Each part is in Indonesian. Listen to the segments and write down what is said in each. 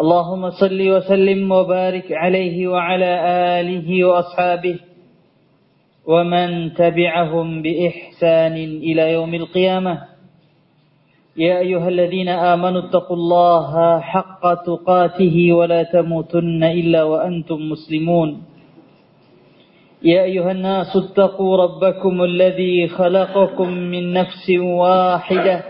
اللهم صل وسلم وبارك عليه وعلى آله وأصحابه ومن تبعهم بإحسان إلى يوم القيامة. يا أيها الذين آمنوا اتقوا الله حق تقاته ولا تموتن إلا وأنتم مسلمون. يا أيها الناس اتقوا ربكم الذي خلقكم من نفس واحدة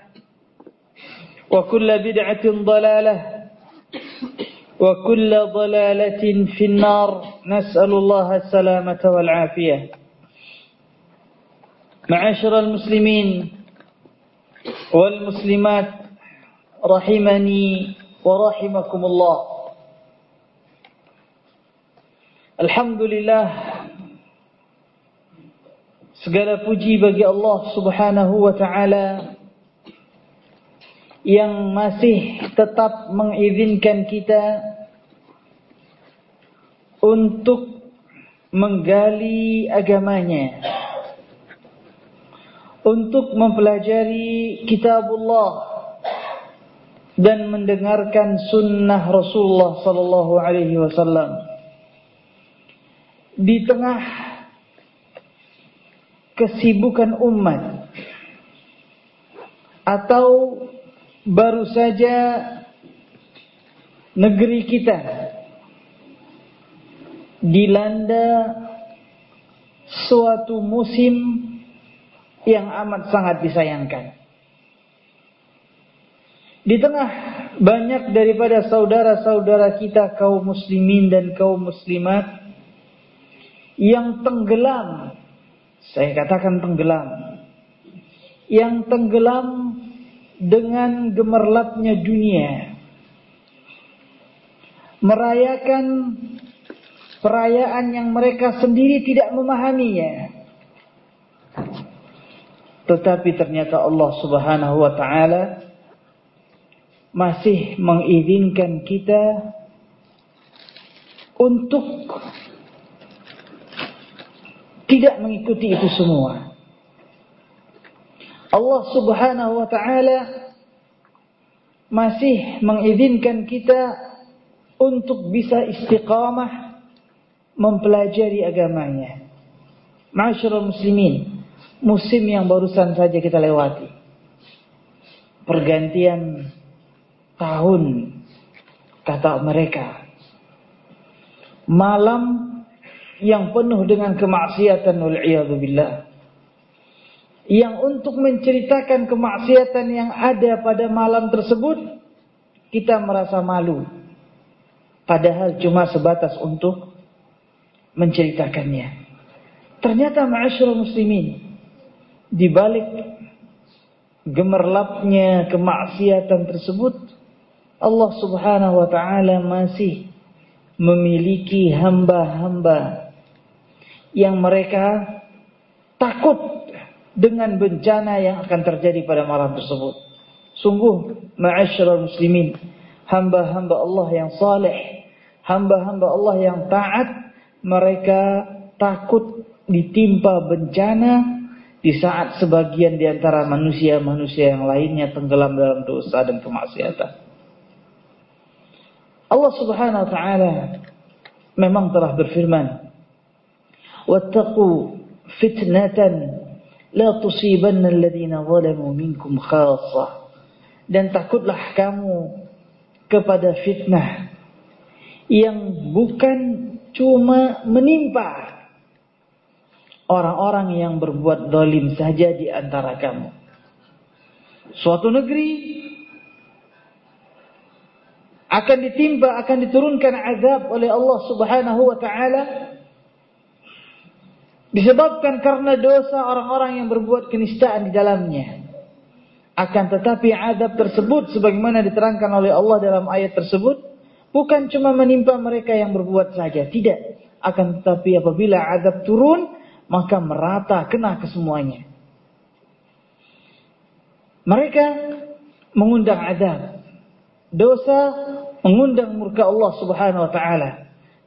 وكل بدعة ضلالة وكل ضلالة في النار. نسأل الله السلامة والعافية. معاشر المسلمين والمسلمات رحمني ورحمكم الله. Alhamdulillah segala puji bagi Allah Subhanahu wa taala. Yang masih tetap mengizinkan kita untuk menggali agamanya. Untuk mempelajari kitabullah dan mendengarkan sunnah Rasulullah sallallahu alaihi wasallam. Di tengah kesibukan umat atau baru saja negeri kita dilanda suatu musim yang amat sangat disayangkan. Di tengah banyak daripada saudara-saudara kita kaum muslimin dan kaum muslimat yang tenggelam, saya katakan tenggelam, yang tenggelam dengan gemerlapnya dunia, merayakan perayaan yang mereka sendiri tidak memahaminya. Tetapi ternyata Allah Subhanahu wa taala masih mengizinkan kita untuk tidak mengikuti itu semua. Allah Subhanahu wa taala masih mengizinkan kita untuk bisa istiqamah mempelajari agamanya. Masyarul muslimin, musim yang barusan saja kita lewati. Pergantian tahun kata mereka. Malam yang penuh dengan kemaksiatan wal billah. Yang untuk menceritakan kemaksiatan yang ada pada malam tersebut kita merasa malu. Padahal cuma sebatas untuk menceritakannya. Ternyata ma'asyurul muslimin. Di balik gemerlapnya kemaksiatan tersebut. Allah subhanahu wa ta'ala masih memiliki hamba-hamba yang mereka takut dengan bencana yang akan terjadi pada malam tersebut. Sungguh ma'asyurul muslimin. Hamba-hamba Allah yang saleh. Hamba-hamba Allah yang taat. Mereka takut ditimpa bencana di saat sebagian di antara manusia-manusia yang lainnya tenggelam dalam dosa dan kemaksiatan. Allah Subhanahu wa taala memang telah berfirman, "Wattaqu fitnatan la tusibanna zalamu minkum khassah." Dan takutlah kamu kepada fitnah yang bukan cuma menimpa orang-orang yang berbuat dolim saja di antara kamu. Suatu negeri akan ditimpa, akan diturunkan azab oleh Allah Subhanahu wa taala disebabkan karena dosa orang-orang yang berbuat kenistaan di dalamnya. Akan tetapi azab tersebut sebagaimana diterangkan oleh Allah dalam ayat tersebut bukan cuma menimpa mereka yang berbuat saja, tidak. Akan tetapi apabila azab turun maka merata kena ke semuanya. Mereka mengundang azab. Dosa mengundang murka Allah Subhanahu wa taala.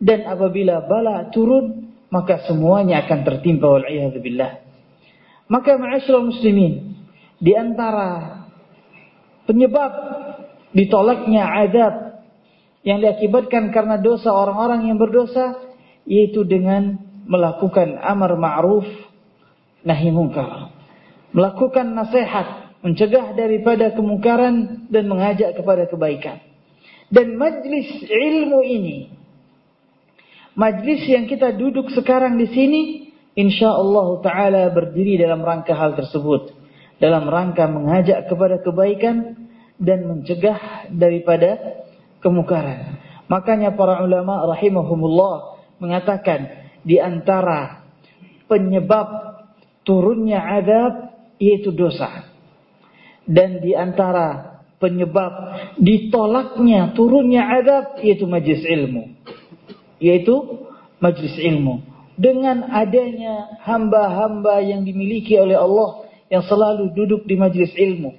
Dan apabila bala turun, maka semuanya akan tertimpa wal billah. Maka ma'asyiral muslimin, di antara penyebab ditolaknya azab yang diakibatkan karena dosa orang-orang yang berdosa yaitu dengan melakukan amar ma'ruf nahi mungkar. Melakukan nasihat, mencegah daripada kemungkaran dan mengajak kepada kebaikan. Dan majlis ilmu ini, majlis yang kita duduk sekarang di sini, insyaallah taala berdiri dalam rangka hal tersebut. Dalam rangka mengajak kepada kebaikan dan mencegah daripada kemungkaran. Makanya para ulama rahimahumullah mengatakan di antara penyebab turunnya adab yaitu dosa. Dan di antara penyebab ditolaknya turunnya adab yaitu majlis ilmu. Yaitu majlis ilmu. Dengan adanya hamba-hamba yang dimiliki oleh Allah yang selalu duduk di majlis ilmu.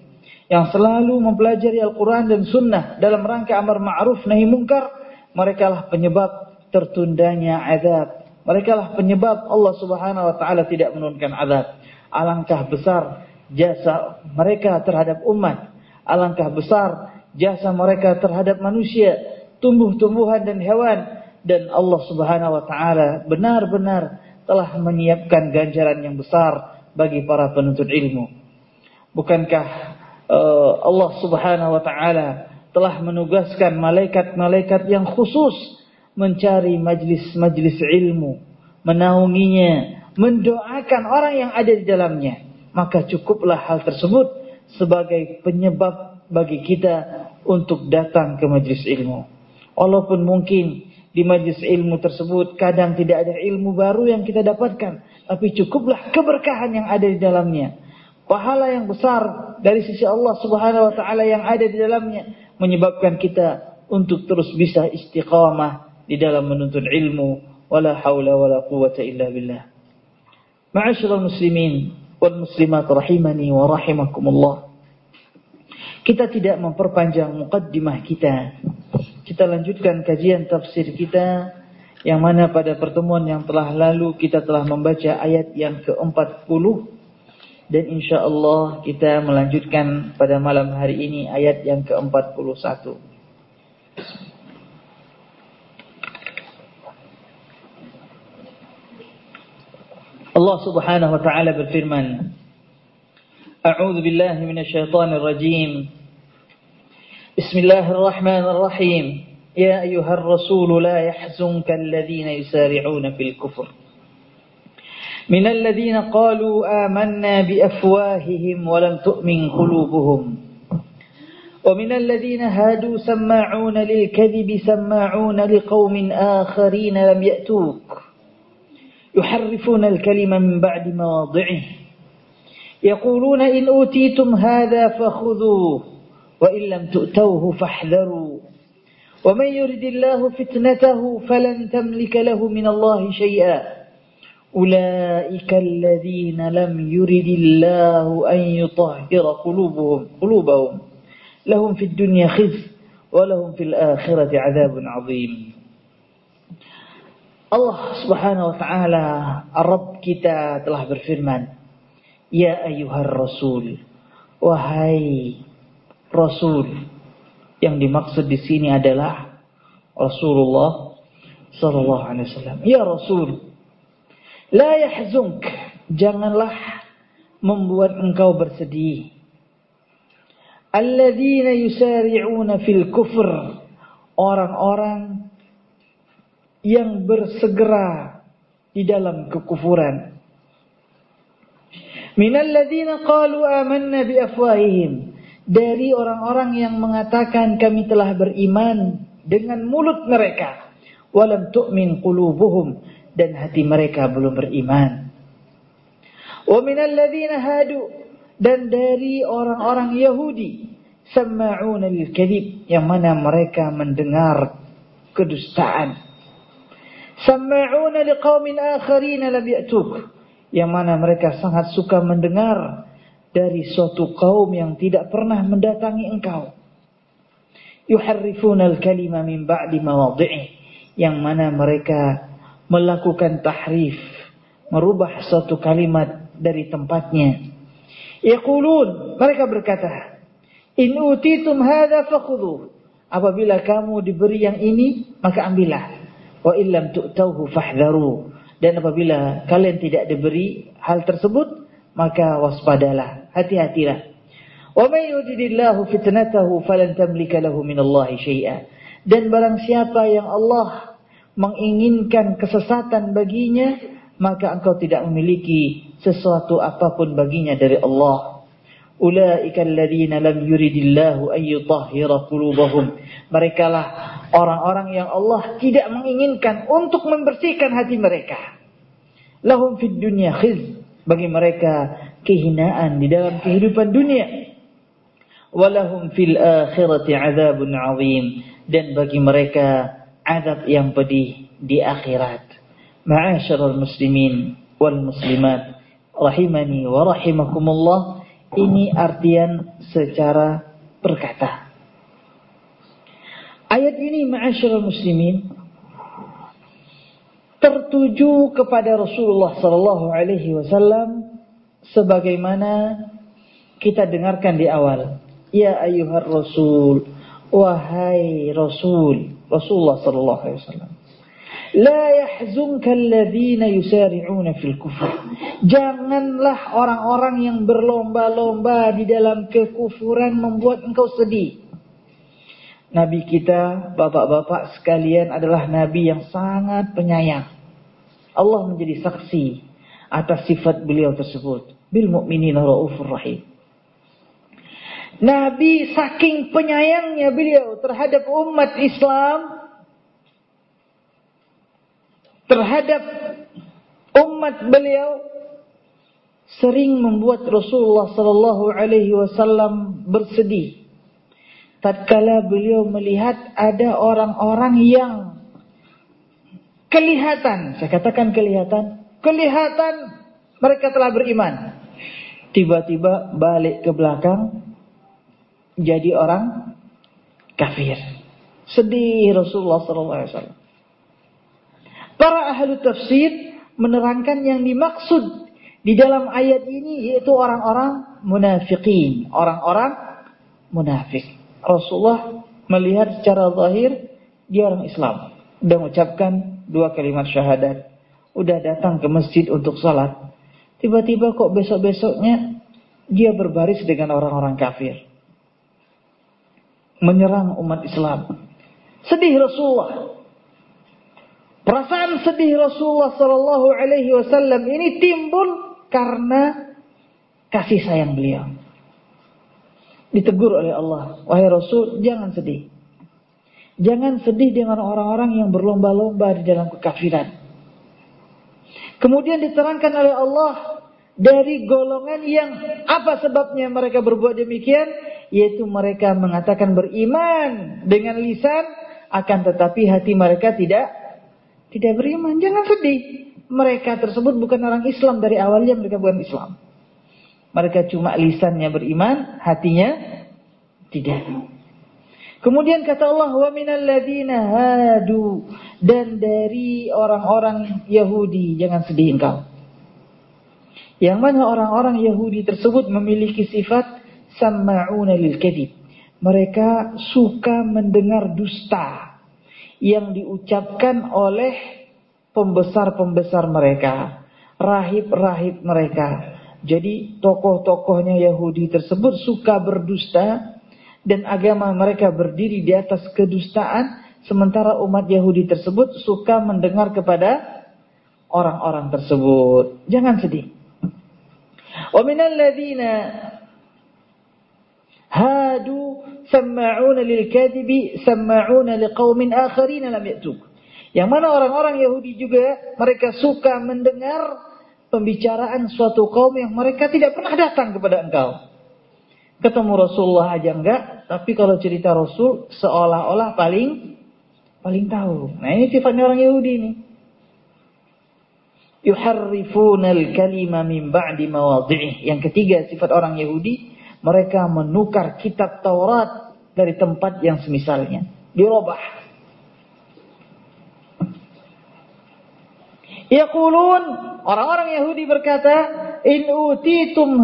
Yang selalu mempelajari Al-Quran dan Sunnah dalam rangka amar ma'ruf nahi mungkar. Mereka lah penyebab tertundanya adab mereka lah penyebab Allah Subhanahu wa taala tidak menurunkan azab. Alangkah besar jasa mereka terhadap umat. Alangkah besar jasa mereka terhadap manusia, tumbuh-tumbuhan dan hewan dan Allah Subhanahu wa taala benar-benar telah menyiapkan ganjaran yang besar bagi para penuntut ilmu. Bukankah uh, Allah Subhanahu wa taala telah menugaskan malaikat-malaikat yang khusus mencari majlis-majlis ilmu, menaunginya, mendoakan orang yang ada di dalamnya. Maka cukuplah hal tersebut sebagai penyebab bagi kita untuk datang ke majlis ilmu. Walaupun mungkin di majlis ilmu tersebut kadang tidak ada ilmu baru yang kita dapatkan. Tapi cukuplah keberkahan yang ada di dalamnya. Pahala yang besar dari sisi Allah subhanahu wa ta'ala yang ada di dalamnya. Menyebabkan kita untuk terus bisa istiqamah di dalam menuntut ilmu wala haula wala quwwata illa billah. Ma'asyiral muslimin wal muslimat rahimani wa rahimakumullah. Kita tidak memperpanjang mukaddimah kita. Kita lanjutkan kajian tafsir kita yang mana pada pertemuan yang telah lalu kita telah membaca ayat yang ke-40 dan insya Allah kita melanjutkan pada malam hari ini ayat yang ke-41. Allah Subhanahu wa taala berfirman A'udzu billahi minasyaitonir rajim Bismillahirrahmanirrahim Ya ayyuhar rasul la yahzunka alladhina yusari'una fil kufr من الذين قالوا آمنا بأفواههم ولم تؤمن قلوبهم. ومن الذين هادوا سماعون للكذب سماعون لقوم آخرين لم يأتوك. يحرفون الكلمة من بعد مواضعه. يقولون إن أوتيتم هذا فخذوه. وإن لم تؤتوه فاحذروا. ومن يرد الله فتنته فلن تملك له من الله شيئا. أولئك الذين لم يرد الله أن يطهر قلوبهم قلوبهم. لهم في الدنيا خزي ولهم في الآخرة عذاب عظيم. Allah subhanahu wa ta'ala Rabb kita telah berfirman ayuhar rasul Wahai Rasul Yang dimaksud di sini adalah Rasulullah Sallallahu alaihi wasallam Ya Rasul La yahzunk Janganlah Membuat engkau bersedih Alladzina yusari'una fil kufr. Orang-orang yang bersegera di dalam kekufuran. Minalladzina qalu amanna bi afwahihim. Dari orang-orang yang mengatakan kami telah beriman dengan mulut mereka. Walam tu'min qulubuhum. Dan hati mereka belum beriman. Wa minalladzina hadu dan dari orang-orang Yahudi sama'una lil kadhib yang mana mereka mendengar kedustaan sama'una liqaumin akharin lam ya'tuk yang mana mereka sangat suka mendengar dari suatu kaum yang tidak pernah mendatangi engkau yuharrifuna al-kalima min ba'di mawadhi'i yang mana mereka melakukan tahrif merubah suatu kalimat dari tempatnya Yaqulun, mereka berkata, "In utitum hadza fakhudhu." Apabila kamu diberi yang ini, maka ambillah. Wa illam tu'tauhu fahdharu. Dan apabila kalian tidak diberi hal tersebut, maka waspadalah, hati-hatilah. Wa may yudidillahu fitnatahu falan tamlika lahu minallahi syai'a. Dan barang siapa yang Allah menginginkan kesesatan baginya, maka engkau tidak memiliki sesuatu apa pun baginya dari Allah. Ulaika alladziina lam yuridillahu an yutahhira qulubahum. Merekalah orang-orang yang Allah tidak menginginkan untuk membersihkan hati mereka. Lahum fid dunya khiz. Bagi mereka kehinaan di dalam kehidupan dunia. Walahum fil akhirati adzabun azim dan bagi mereka azab yang pedih di akhirat. Ma'asyiral muslimin wal muslimat rahimani wa rahimakumullah ini artian secara perkata. Ayat ini ma'asyiral muslimin tertuju kepada Rasulullah sallallahu alaihi wasallam sebagaimana kita dengarkan di awal. Ya ayyuhar rasul, wahai rasul, Rasulullah sallallahu alaihi wasallam. La yahzunka alladhina yusari'una fil kufur. Janganlah orang-orang yang berlomba-lomba di dalam kekufuran membuat engkau sedih. Nabi kita, bapak-bapak sekalian adalah nabi yang sangat penyayang. Allah menjadi saksi atas sifat beliau tersebut. Bil mu'minina raufur rahim. Nabi saking penyayangnya beliau terhadap umat Islam terhadap umat beliau sering membuat Rasulullah sallallahu alaihi wasallam bersedih. Tatkala beliau melihat ada orang-orang yang kelihatan, saya katakan kelihatan, kelihatan mereka telah beriman. Tiba-tiba balik ke belakang jadi orang kafir. Sedih Rasulullah wasallam. Para ahli tafsir menerangkan yang dimaksud di dalam ayat ini yaitu orang-orang munafikin, orang-orang munafik. Rasulullah melihat secara zahir dia orang Islam, udah mengucapkan dua kalimat syahadat, udah datang ke masjid untuk salat. Tiba-tiba kok besok-besoknya dia berbaris dengan orang-orang kafir. Menyerang umat Islam. Sedih Rasulullah. Perasaan sedih Rasulullah Sallallahu Alaihi Wasallam ini timbul karena kasih sayang beliau. ditegur oleh Allah, wahai Rasul, jangan sedih. Jangan sedih dengan orang-orang yang berlomba-lomba di dalam kekafiran. Kemudian diterangkan oleh Allah dari golongan yang apa sebabnya mereka berbuat demikian? Yaitu mereka mengatakan beriman dengan lisan, akan tetapi hati mereka tidak tidak beriman. Jangan sedih. Mereka tersebut bukan orang Islam dari awalnya mereka bukan Islam. Mereka cuma lisannya beriman, hatinya tidak. Kemudian kata Allah, "Wa minal hadu" dan dari orang-orang Yahudi, jangan sedih engkau. Yang mana orang-orang Yahudi tersebut memiliki sifat sama'una lil kadhib. Mereka suka mendengar dusta yang diucapkan oleh pembesar-pembesar mereka, rahib-rahib mereka. Jadi tokoh-tokohnya Yahudi tersebut suka berdusta dan agama mereka berdiri di atas kedustaan sementara umat Yahudi tersebut suka mendengar kepada orang-orang tersebut. Jangan sedih. Wa minal hadu sama'una lil kadhibi sama'una liqaumin akharin lam ya'tuk. Yang mana orang-orang Yahudi juga mereka suka mendengar pembicaraan suatu kaum yang mereka tidak pernah datang kepada engkau. Ketemu Rasulullah aja enggak, tapi kalau cerita Rasul seolah-olah paling paling tahu. Nah ini sifatnya orang Yahudi ini. Yuharrifunal kalima min ba'di mawadhi'ih. Yang ketiga sifat orang Yahudi, mereka menukar kitab Taurat dari tempat yang semisalnya. Dirubah. Yaqulun orang-orang Yahudi berkata, "In utitum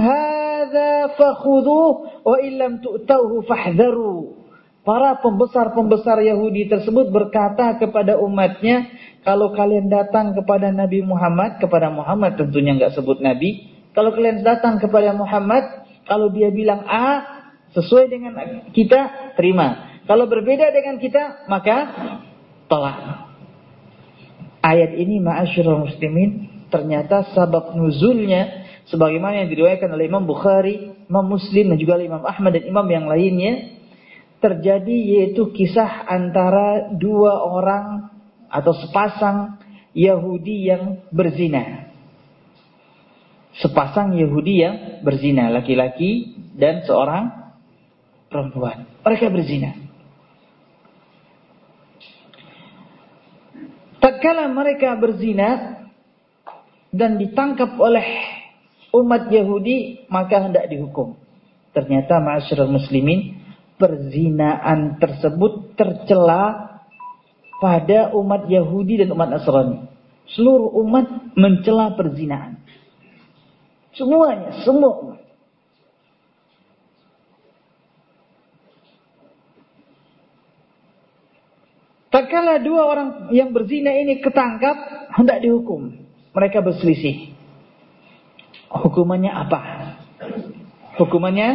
hadza fakhudhuh wa illam tu'tauhu fahdharu." Para pembesar-pembesar Yahudi tersebut berkata kepada umatnya, kalau kalian datang kepada Nabi Muhammad, kepada Muhammad tentunya nggak sebut Nabi, kalau kalian datang kepada Muhammad, kalau dia bilang A, sesuai dengan kita, terima. Kalau berbeda dengan kita, maka tolak. Ayat ini ma'asyiral muslimin ternyata sabab nuzulnya sebagaimana yang diriwayatkan oleh Imam Bukhari, Imam Muslim dan juga Imam Ahmad dan imam yang lainnya terjadi yaitu kisah antara dua orang atau sepasang Yahudi yang berzina. Sepasang Yahudi yang berzina, laki-laki dan seorang perempuan. Mereka berzina. Tatkala mereka berzina dan ditangkap oleh umat Yahudi, maka hendak dihukum. Ternyata ma'asyiral muslimin, perzinaan tersebut tercela pada umat Yahudi dan umat Nasrani. Seluruh umat mencela perzinaan. Semuanya, semua umat. Tak kala dua orang yang berzina ini ketangkap, hendak dihukum. Mereka berselisih. Hukumannya apa? Hukumannya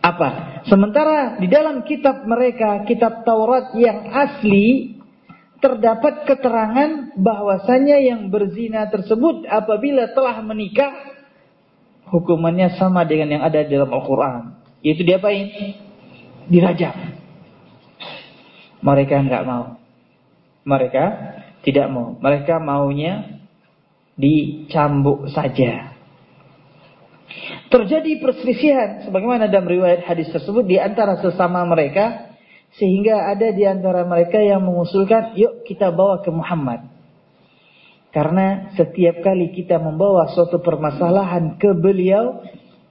apa? Sementara di dalam kitab mereka, kitab Taurat yang asli, terdapat keterangan bahwasanya yang berzina tersebut apabila telah menikah, hukumannya sama dengan yang ada dalam Al-Quran. Yaitu diapain? Dirajam. Mereka enggak mau. Mereka tidak mau. Mereka maunya dicambuk saja. Terjadi perselisihan sebagaimana dalam riwayat hadis tersebut di antara sesama mereka sehingga ada di antara mereka yang mengusulkan yuk kita bawa ke Muhammad. Karena setiap kali kita membawa suatu permasalahan ke beliau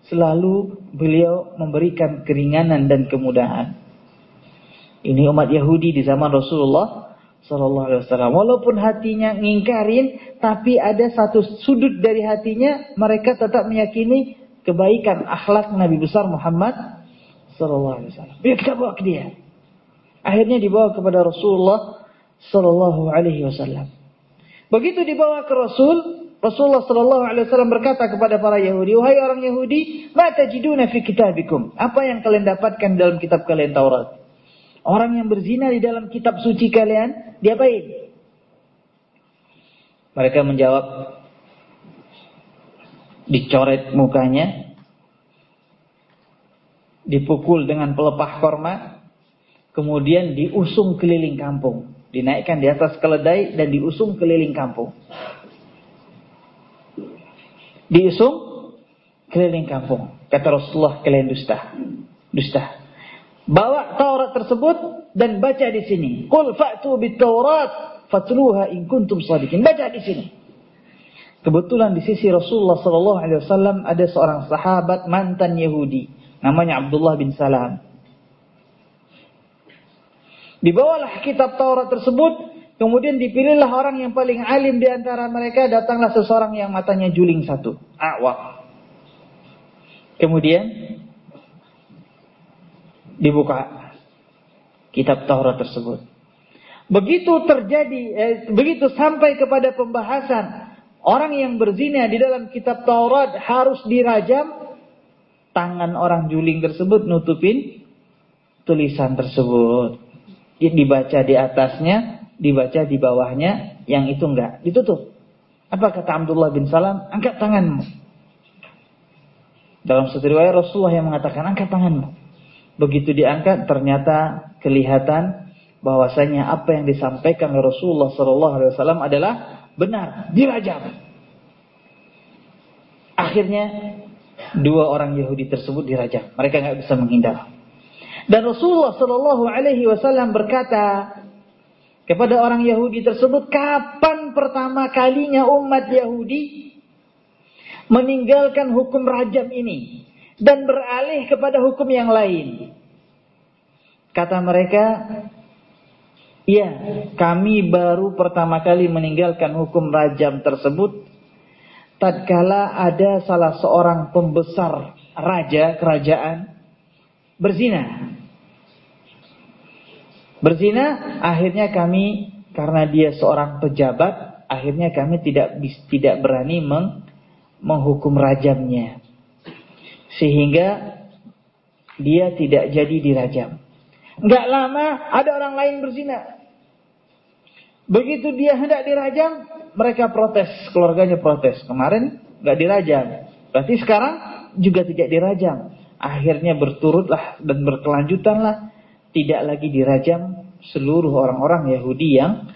selalu beliau memberikan keringanan dan kemudahan. Ini umat Yahudi di zaman Rasulullah Sallallahu Alaihi Wasallam. Walaupun hatinya ngingkarin, tapi ada satu sudut dari hatinya mereka tetap meyakini kebaikan akhlak Nabi besar Muhammad Sallallahu Alaihi Wasallam. Biar kita bawa ke dia. Akhirnya dibawa kepada Rasulullah Sallallahu Alaihi Wasallam. Begitu dibawa ke Rasul, Rasulullah Sallallahu Alaihi Wasallam berkata kepada para Yahudi, wahai orang Yahudi, ma tajiduna fi kitabikum? Apa yang kalian dapatkan dalam kitab kalian Taurat? Orang yang berzina di dalam kitab suci kalian, diapain? Mereka menjawab, dicoret mukanya, dipukul dengan pelepah korma, kemudian diusung keliling kampung. Dinaikkan di atas keledai dan diusung keliling kampung. Diusung keliling kampung. Kata Rasulullah kalian dusta. Dusta. Bawa Taurat tersebut dan baca di sini. Qul fa'tu bit Taurat fatluha in kuntum shadiqin. Baca di sini. Kebetulan di sisi Rasulullah sallallahu alaihi wasallam ada seorang sahabat mantan Yahudi namanya Abdullah bin Salam. Dibawalah kitab Taurat tersebut, kemudian dipilihlah orang yang paling alim di antara mereka, datanglah seseorang yang matanya juling satu, awak. Kemudian dibuka kitab Taurat tersebut. Begitu terjadi, eh, begitu sampai kepada pembahasan orang yang berzina di dalam kitab Taurat harus dirajam, tangan orang juling tersebut nutupin tulisan tersebut. Dibaca di atasnya, dibaca di bawahnya, yang itu enggak, ditutup. Apa kata Abdullah bin Salam? Angkat tanganmu. Dalam riwayat Rasulullah yang mengatakan angkat tanganmu. Begitu diangkat ternyata kelihatan bahwasanya apa yang disampaikan oleh Rasulullah sallallahu alaihi wasallam adalah benar, dirajam. Akhirnya dua orang Yahudi tersebut dirajam. Mereka nggak bisa menghindar. Dan Rasulullah sallallahu alaihi wasallam berkata kepada orang Yahudi tersebut, kapan pertama kalinya umat Yahudi meninggalkan hukum rajam ini dan beralih kepada hukum yang lain? Kata mereka, Iya, kami baru pertama kali meninggalkan hukum rajam tersebut tatkala ada salah seorang pembesar raja kerajaan berzina. Berzina, akhirnya kami karena dia seorang pejabat, akhirnya kami tidak tidak berani meng, menghukum rajamnya. Sehingga dia tidak jadi dirajam. Enggak lama ada orang lain berzina. Begitu dia hendak dirajam, mereka protes, keluarganya protes. Kemarin nggak dirajam, berarti sekarang juga tidak dirajam. Akhirnya berturutlah dan berkelanjutanlah tidak lagi dirajam seluruh orang-orang Yahudi yang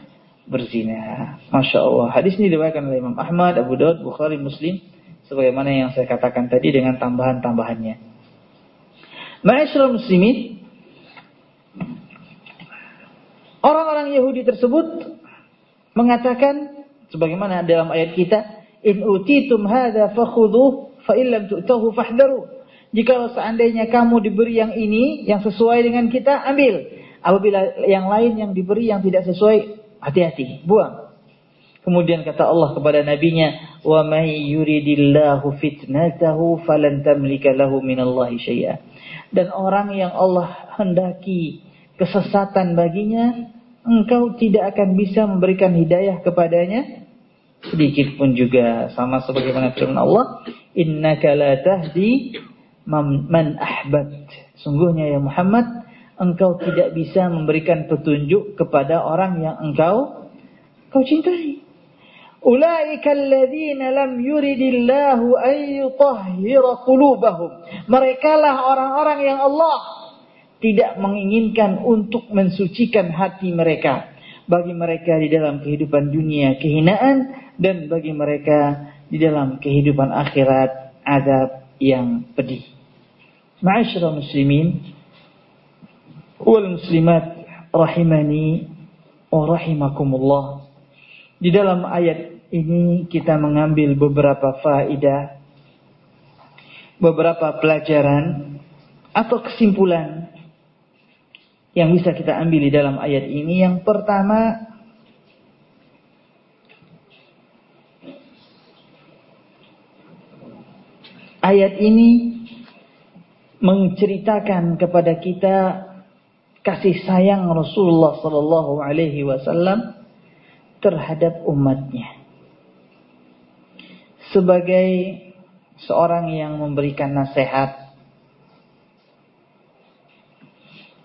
berzina. Masya Allah. Hadis ini diriwayatkan oleh Imam Ahmad, Abu Daud, Bukhari, Muslim. Sebagaimana yang saya katakan tadi dengan tambahan-tambahannya. Ma'asyurul muslimin. Orang-orang Yahudi tersebut mengatakan sebagaimana dalam ayat kita in utitum hadza fakhudhu fa illam tu'tahu fahdharu jika seandainya kamu diberi yang ini yang sesuai dengan kita ambil apabila yang lain yang diberi yang tidak sesuai hati-hati buang kemudian kata Allah kepada nabinya wa may yuridillahu fitnatahu falan tamlika lahu minallahi syai'a. Dan orang yang Allah hendaki kesesatan baginya engkau tidak akan bisa memberikan hidayah kepadanya. Sedikit pun juga sama sebagaimana firman Allah innaka la tahdi man sungguhnya ya Muhammad engkau tidak bisa memberikan petunjuk kepada orang yang engkau kau cintai ulaika alladziina lam yuridillahu an yutahhira qulubahum merekalah orang-orang yang Allah tidak menginginkan untuk mensucikan hati mereka. Bagi mereka di dalam kehidupan dunia kehinaan dan bagi mereka di dalam kehidupan akhirat azab yang pedih. Ma'asyiral muslimin wal muslimat rahimani wa rahimakumullah. Di dalam ayat ini kita mengambil beberapa faedah, beberapa pelajaran atau kesimpulan yang bisa kita ambil di dalam ayat ini. Yang pertama ayat ini menceritakan kepada kita kasih sayang Rasulullah sallallahu alaihi wasallam terhadap umatnya sebagai seorang yang memberikan nasihat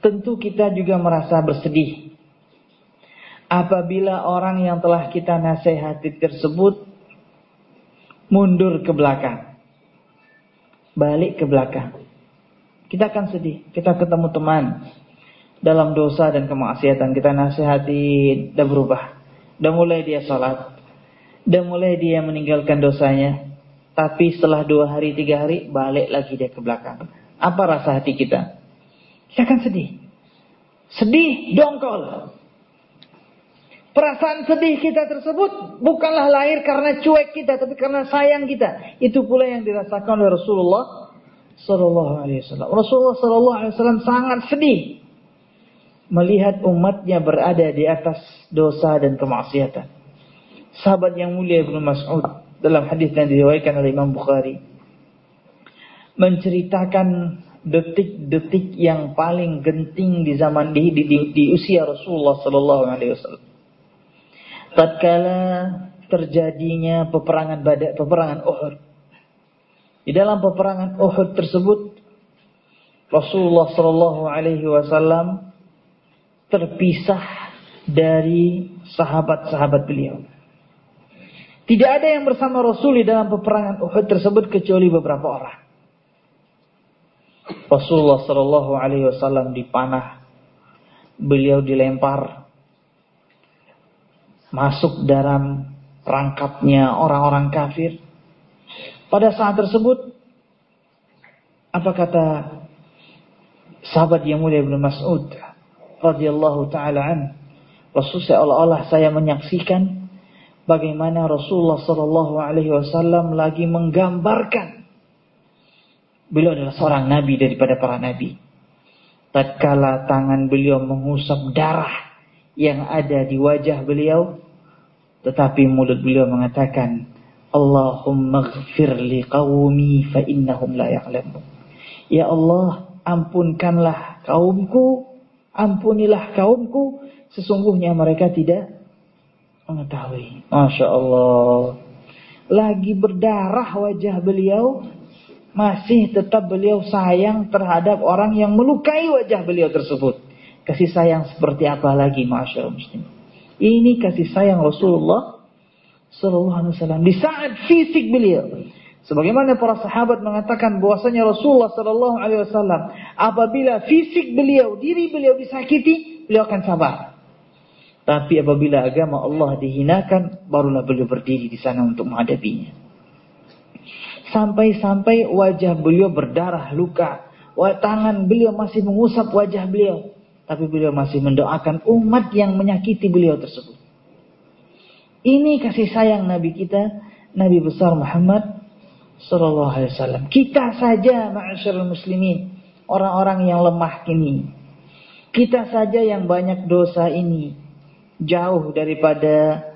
tentu kita juga merasa bersedih. Apabila orang yang telah kita nasihati tersebut mundur ke belakang. Balik ke belakang. Kita akan sedih. Kita ketemu teman dalam dosa dan kemaksiatan. Kita nasihati, dan berubah. Dan mulai dia sholat. Dan mulai dia meninggalkan dosanya. Tapi setelah dua hari, tiga hari, balik lagi dia ke belakang. Apa rasa hati kita? Kita akan sedih. Sedih, dongkol. Perasaan sedih kita tersebut bukanlah lahir karena cuek kita, tapi karena sayang kita. Itu pula yang dirasakan oleh Rasulullah Sallallahu Alaihi Wasallam. Rasulullah Sallallahu Alaihi Wasallam sangat sedih melihat umatnya berada di atas dosa dan kemaksiatan. Sahabat yang mulia Ibnu Mas'ud dalam hadis yang diriwayatkan oleh Imam Bukhari menceritakan detik-detik yang paling genting di zaman di, di, di, di usia Rasulullah Sallallahu Alaihi Wasallam tatkala terjadinya peperangan Badar, peperangan Uhud. Di dalam peperangan Uhud tersebut Rasulullah Shallallahu Alaihi Wasallam terpisah dari sahabat-sahabat beliau. Tidak ada yang bersama Rasul di dalam peperangan Uhud tersebut kecuali beberapa orang. Rasulullah Shallallahu Alaihi Wasallam dipanah, beliau dilempar masuk dalam perangkapnya orang-orang kafir. Pada saat tersebut, apa kata sahabat yang mulia Ibnu Mas'ud radhiyallahu taala an, Rasul seolah-olah saya menyaksikan bagaimana Rasulullah sallallahu alaihi wasallam lagi menggambarkan beliau adalah seorang nabi daripada para nabi. Tatkala tangan beliau mengusap darah yang ada di wajah beliau, tetapi mulut beliau mengatakan, Allahumma gfir li qawmi fa innahum la. Ya Allah, ampunkanlah kaumku, ampunilah kaumku, sesungguhnya mereka tidak mengetahui. Masya Allah. Lagi berdarah wajah beliau, masih tetap beliau sayang terhadap orang yang melukai wajah beliau tersebut. Kasih sayang seperti apa lagi, Masya Allah muslim. Ini kasih sayang Rasulullah Sallallahu Alaihi Wasallam di saat fisik beliau. Sebagaimana para sahabat mengatakan bahwasanya Rasulullah Sallallahu Alaihi Wasallam apabila fisik beliau, diri beliau disakiti, beliau akan sabar. Tapi apabila agama Allah dihinakan, barulah beliau berdiri di sana untuk menghadapinya. Sampai-sampai wajah beliau berdarah luka. Tangan beliau masih mengusap wajah beliau. Tapi beliau masih mendoakan umat yang menyakiti beliau tersebut. Ini kasih sayang Nabi kita, Nabi besar Muhammad Sallallahu Alaihi Wasallam. Kita saja, ma'asyarul muslimin, orang-orang yang lemah kini. Kita saja yang banyak dosa ini, jauh daripada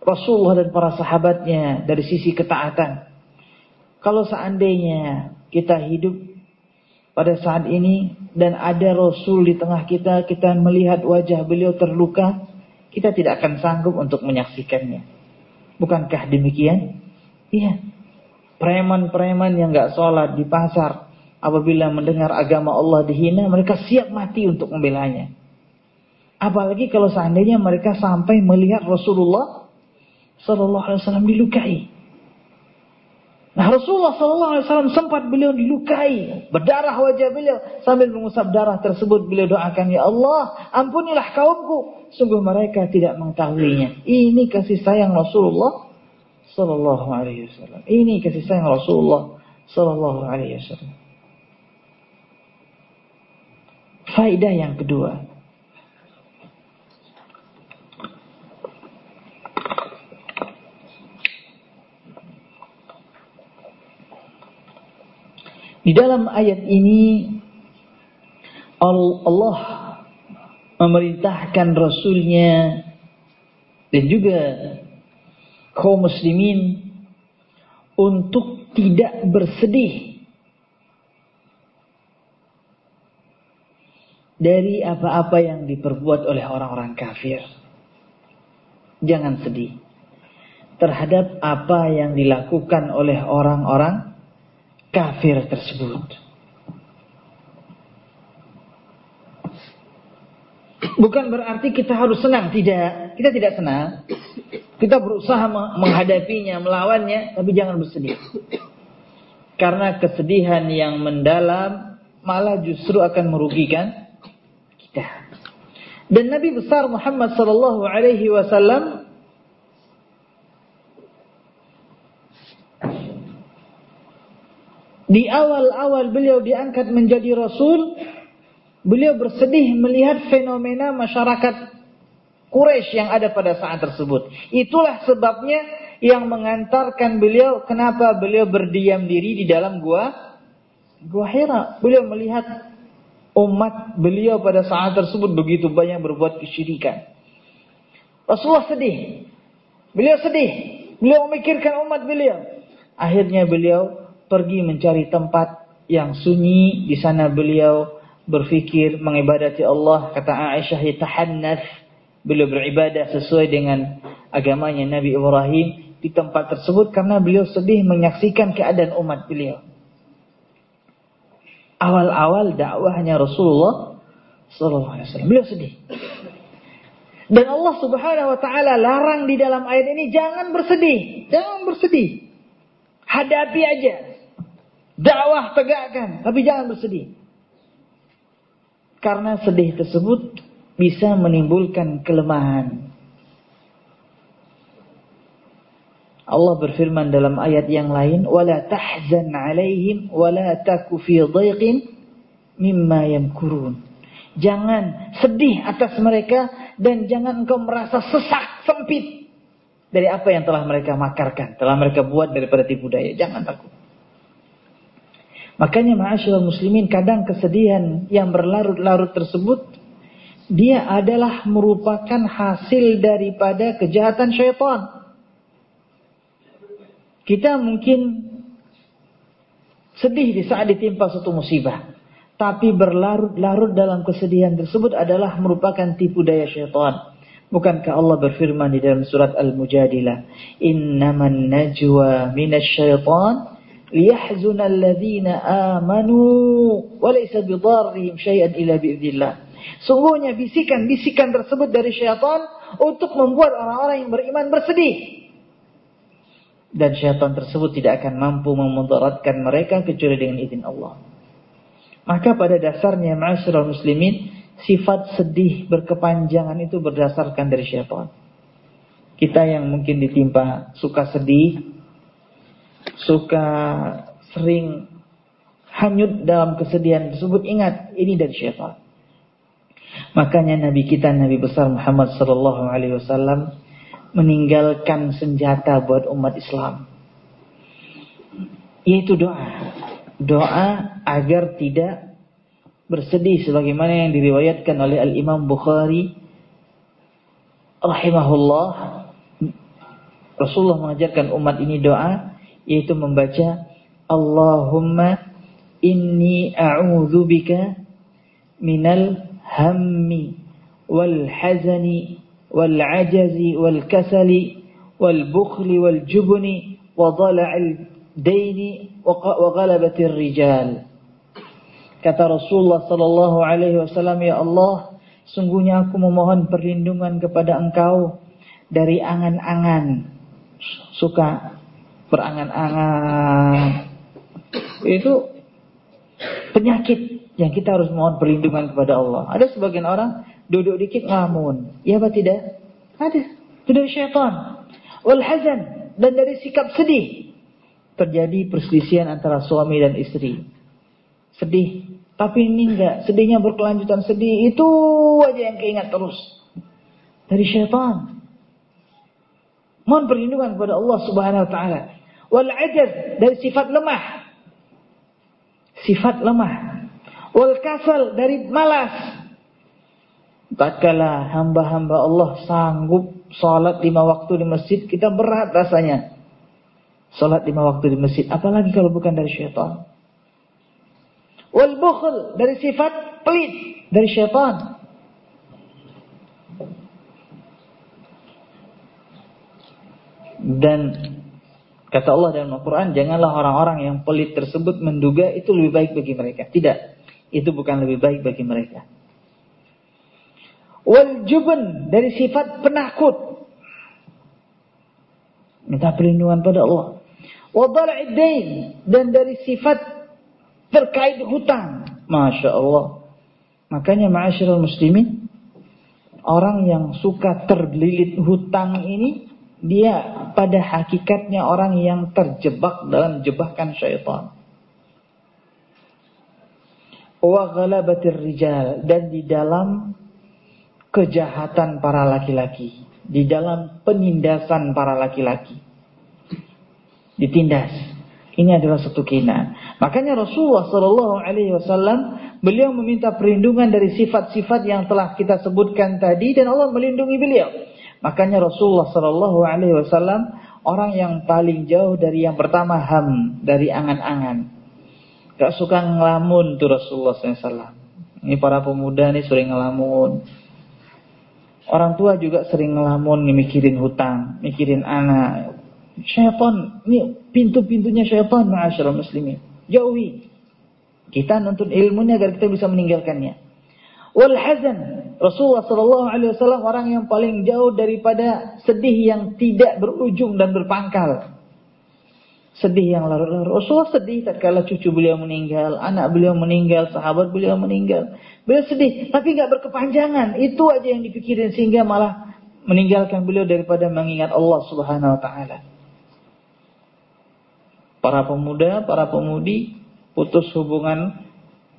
Rasulullah dan para sahabatnya dari sisi ketaatan. Kalau seandainya kita hidup pada saat ini dan ada Rasul di tengah kita, kita melihat wajah beliau terluka, kita tidak akan sanggup untuk menyaksikannya. Bukankah demikian? Iya. Preman-preman yang nggak sholat di pasar, apabila mendengar agama Allah dihina, mereka siap mati untuk membelanya. Apalagi kalau seandainya mereka sampai melihat Rasulullah Sallallahu Alaihi Wasallam dilukai. Nah Rasulullah SAW sempat beliau dilukai. Berdarah wajah beliau. Sambil mengusap darah tersebut beliau doakan. Ya Allah ampunilah kaumku. Sungguh mereka tidak mengetahuinya. Ini kasih sayang Rasulullah Sallallahu Alaihi Wasallam. Ini kasih sayang Rasulullah Sallallahu Alaihi Wasallam. Faidah yang kedua. Di dalam ayat ini Allah memerintahkan Rasulnya dan juga kaum muslimin untuk tidak bersedih dari apa-apa yang diperbuat oleh orang-orang kafir. Jangan sedih terhadap apa yang dilakukan oleh orang-orang kafir tersebut. Bukan berarti kita harus senang, tidak. Kita tidak senang. Kita berusaha menghadapinya, melawannya, tapi jangan bersedih. Karena kesedihan yang mendalam malah justru akan merugikan kita. Dan Nabi besar Muhammad sallallahu alaihi wasallam di awal-awal beliau diangkat menjadi rasul, beliau bersedih melihat fenomena masyarakat Quraisy yang ada pada saat tersebut. Itulah sebabnya yang mengantarkan beliau kenapa beliau berdiam diri di dalam gua gua Hira. Beliau melihat umat beliau pada saat tersebut begitu banyak berbuat kesyirikan. Rasulullah sedih. Beliau sedih. Beliau memikirkan umat beliau. Akhirnya beliau pergi mencari tempat yang sunyi. Di sana beliau berfikir mengibadati Allah. Kata Aisyah, tahannath. Beliau beribadah sesuai dengan agamanya Nabi Ibrahim di tempat tersebut karena beliau sedih menyaksikan keadaan umat beliau awal-awal dakwahnya Rasulullah wasallam. Beliau sedih. Dan Allah Subhanahu wa taala larang di dalam ayat ini jangan bersedih, jangan bersedih. Hadapi aja. Dakwah tegakkan, tapi jangan bersedih. Karena sedih tersebut bisa menimbulkan kelemahan. Allah berfirman dalam ayat yang lain, "Wala tahzan 'alaihim wala taku fi dhaiqin mimma yamkurun." Jangan sedih atas mereka dan jangan engkau merasa sesak, sempit dari apa yang telah mereka makarkan, telah mereka buat daripada tipu daya. Jangan takut. Makanya ma'asyiral muslimin kadang kesedihan yang berlarut-larut tersebut dia adalah merupakan hasil daripada kejahatan syaitan. Kita mungkin sedih di saat ditimpa suatu musibah. Tapi berlarut-larut dalam kesedihan tersebut adalah merupakan tipu daya syaitan. Bukankah Allah berfirman di dalam surat Al-Mujadilah, "Innaman najwa minasyaitan liyahzuna alladhina amanu wa laysa bidarrihim syai'an illa bi'idznillah." Sungguhnya bisikan-bisikan tersebut dari syaitan untuk membuat orang-orang yang beriman bersedih dan syaitan tersebut tidak akan mampu memudaratkan mereka kecuali dengan izin Allah. Maka pada dasarnya ma'asyiral muslimin sifat sedih berkepanjangan itu berdasarkan dari syaitan. Kita yang mungkin ditimpa suka sedih, suka sering hanyut dalam kesedihan tersebut ingat ini dari syaitan. Makanya Nabi kita Nabi besar Muhammad sallallahu alaihi wasallam meninggalkan senjata buat umat Islam. Yaitu doa. Doa agar tidak bersedih sebagaimana yang diriwayatkan oleh Al-Imam Bukhari rahimahullah. Rasulullah mengajarkan umat ini doa yaitu membaca Allahumma inni a'udzubika minal hammi wal hazani والعجز والكسل والبخل والجبن وضلع الدين وغلبة الرجال Kata Rasulullah sallallahu alaihi wasallam, "Ya Allah, sungguhnya aku memohon perlindungan kepada Engkau dari angan-angan suka berangan-angan." Itu penyakit yang kita harus mohon perlindungan kepada Allah. Ada sebagian orang Duduk dikit ngamun. Ya apa tidak? Ada. Itu dari syaitan. Wal hazan. Dan dari sikap sedih. Terjadi perselisihan antara suami dan istri. Sedih. Tapi ini enggak. Sedihnya berkelanjutan sedih. Itu aja yang keingat terus. Dari syaitan. Mohon perlindungan kepada Allah subhanahu wa ta'ala. Wal ajaz. Dari sifat lemah. Sifat lemah. Wal kasal. Dari malas tatkala hamba-hamba Allah sanggup salat lima waktu di masjid, kita berat rasanya. Salat lima waktu di masjid, apalagi kalau bukan dari syaitan. Wal bukhl dari sifat pelit dari syaitan. Dan kata Allah dalam Al-Quran, janganlah orang-orang yang pelit tersebut menduga itu lebih baik bagi mereka. Tidak, itu bukan lebih baik bagi mereka. Wal jubn dari sifat penakut. Minta perlindungan pada Allah. wa dhal'id dan dari sifat terkait hutang. Masya Allah. Makanya ma'asyiral muslimin, orang yang suka terlilit hutang ini, dia pada hakikatnya orang yang terjebak dalam jebakan syaitan. Wa ghalabatir rijal dan di dalam kejahatan para laki-laki, di dalam penindasan para laki-laki. Ditindas. Ini adalah satu kina. Makanya Rasulullah Wasallam beliau meminta perlindungan dari sifat-sifat yang telah kita sebutkan tadi dan Allah melindungi beliau. Makanya Rasulullah Shallallahu Alaihi Wasallam orang yang paling jauh dari yang pertama ham dari angan-angan. Gak suka ngelamun tuh Rasulullah SAW. Ini para pemuda nih sering ngelamun. Orang tua juga sering ngelamun, mikirin hutang, mikirin anak. Syaitan, ini pintu-pintunya syaitan, ma'asyarul muslimin. Jauhi. Kita nuntut ilmunya agar kita bisa meninggalkannya. Wal hazan. Rasulullah wasallam orang yang paling jauh daripada sedih yang tidak berujung dan berpangkal. Sedih yang larut-larut. Rasulullah sedih tatkala cucu beliau meninggal, anak beliau meninggal, sahabat beliau meninggal. Beliau sedih, tapi nggak berkepanjangan. Itu aja yang dipikirin sehingga malah meninggalkan beliau daripada mengingat Allah Subhanahu wa taala. Para pemuda, para pemudi putus hubungan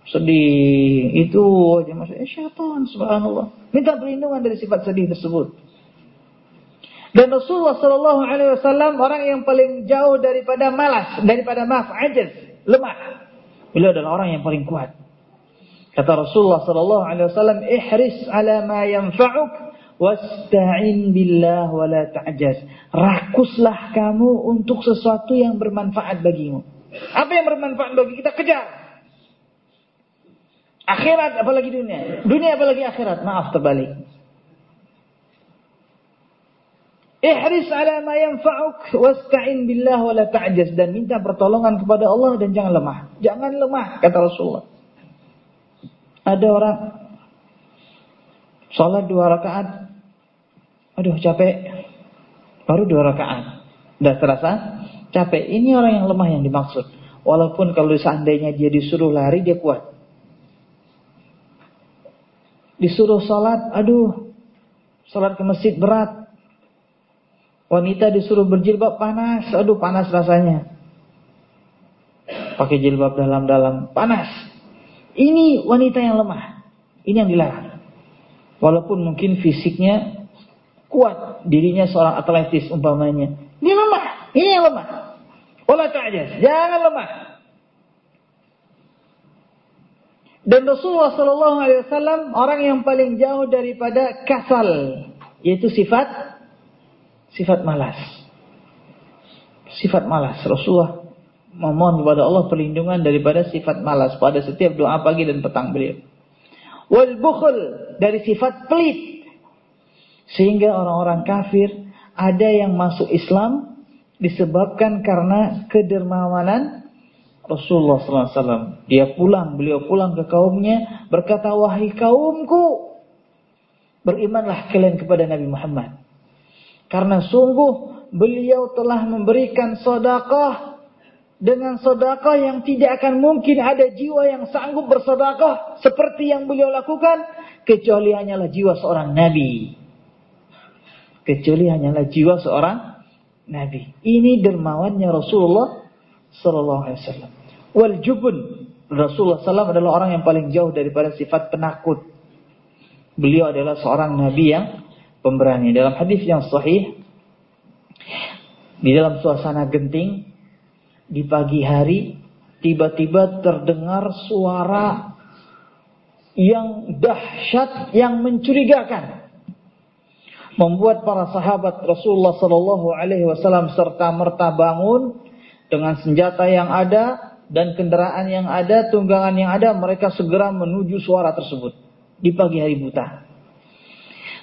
sedih itu aja masuk eh, syaitan subhanallah minta perlindungan dari sifat sedih tersebut dan Rasulullah Shallallahu Alaihi Wasallam orang yang paling jauh daripada malas daripada maaf ajaz lemah beliau adalah orang yang paling kuat kata Rasulullah Shallallahu Alaihi Wasallam ihris ala ma yanfa'uk wasta'in billah wa la ta'jaz rakuslah kamu untuk sesuatu yang bermanfaat bagimu apa yang bermanfaat bagi kita kejar Akhirat apalagi dunia. Dunia apalagi akhirat. Maaf terbalik. Ihris ala ma yanfa'uk wasta'in billah wa la ta'jaz dan minta pertolongan kepada Allah dan jangan lemah. Jangan lemah kata Rasulullah. Ada orang salat dua rakaat. Aduh capek. Baru dua rakaat. Sudah terasa capek. Ini orang yang lemah yang dimaksud. Walaupun kalau seandainya dia disuruh lari dia kuat. Disuruh sholat, aduh, sholat ke masjid berat. Wanita disuruh berjilbab panas, aduh panas rasanya. Pakai jilbab dalam-dalam, panas. Ini wanita yang lemah. Ini yang dilarang. Walaupun mungkin fisiknya kuat, dirinya seorang atletis umpamanya. Dia lemah, ini yang lemah. Olah ta'jas, jangan lemah. Dan Rasulullah Wasallam orang yang paling jauh daripada kasal, yaitu sifat sifat malas. Sifat malas. Rasulullah memohon kepada Allah perlindungan daripada sifat malas pada setiap doa pagi dan petang beliau. Wal bukhl dari sifat pelit. Sehingga orang-orang kafir ada yang masuk Islam disebabkan karena kedermawanan Rasulullah SAW. Dia pulang, beliau pulang ke kaumnya berkata, wahai kaumku, berimanlah kalian kepada Nabi Muhammad. Karena sungguh beliau telah memberikan sodakoh dengan sodakoh yang tidak akan mungkin ada jiwa yang sanggup bersodakoh seperti yang beliau lakukan kecuali hanyalah jiwa seorang nabi. Kecuali hanyalah jiwa seorang nabi. Ini dermawannya Rasulullah sallallahu alaihi wasallam. Wal jubun. Rasulullah SAW adalah orang yang paling jauh daripada sifat penakut. Beliau adalah seorang nabi yang pemberani. Dalam hadis yang sahih, di dalam suasana genting, di pagi hari, tiba-tiba terdengar suara yang dahsyat, yang mencurigakan. Membuat para sahabat Rasulullah Sallallahu Alaihi Wasallam serta merta bangun dengan senjata yang ada dan kendaraan yang ada, tunggangan yang ada, mereka segera menuju suara tersebut di pagi hari buta.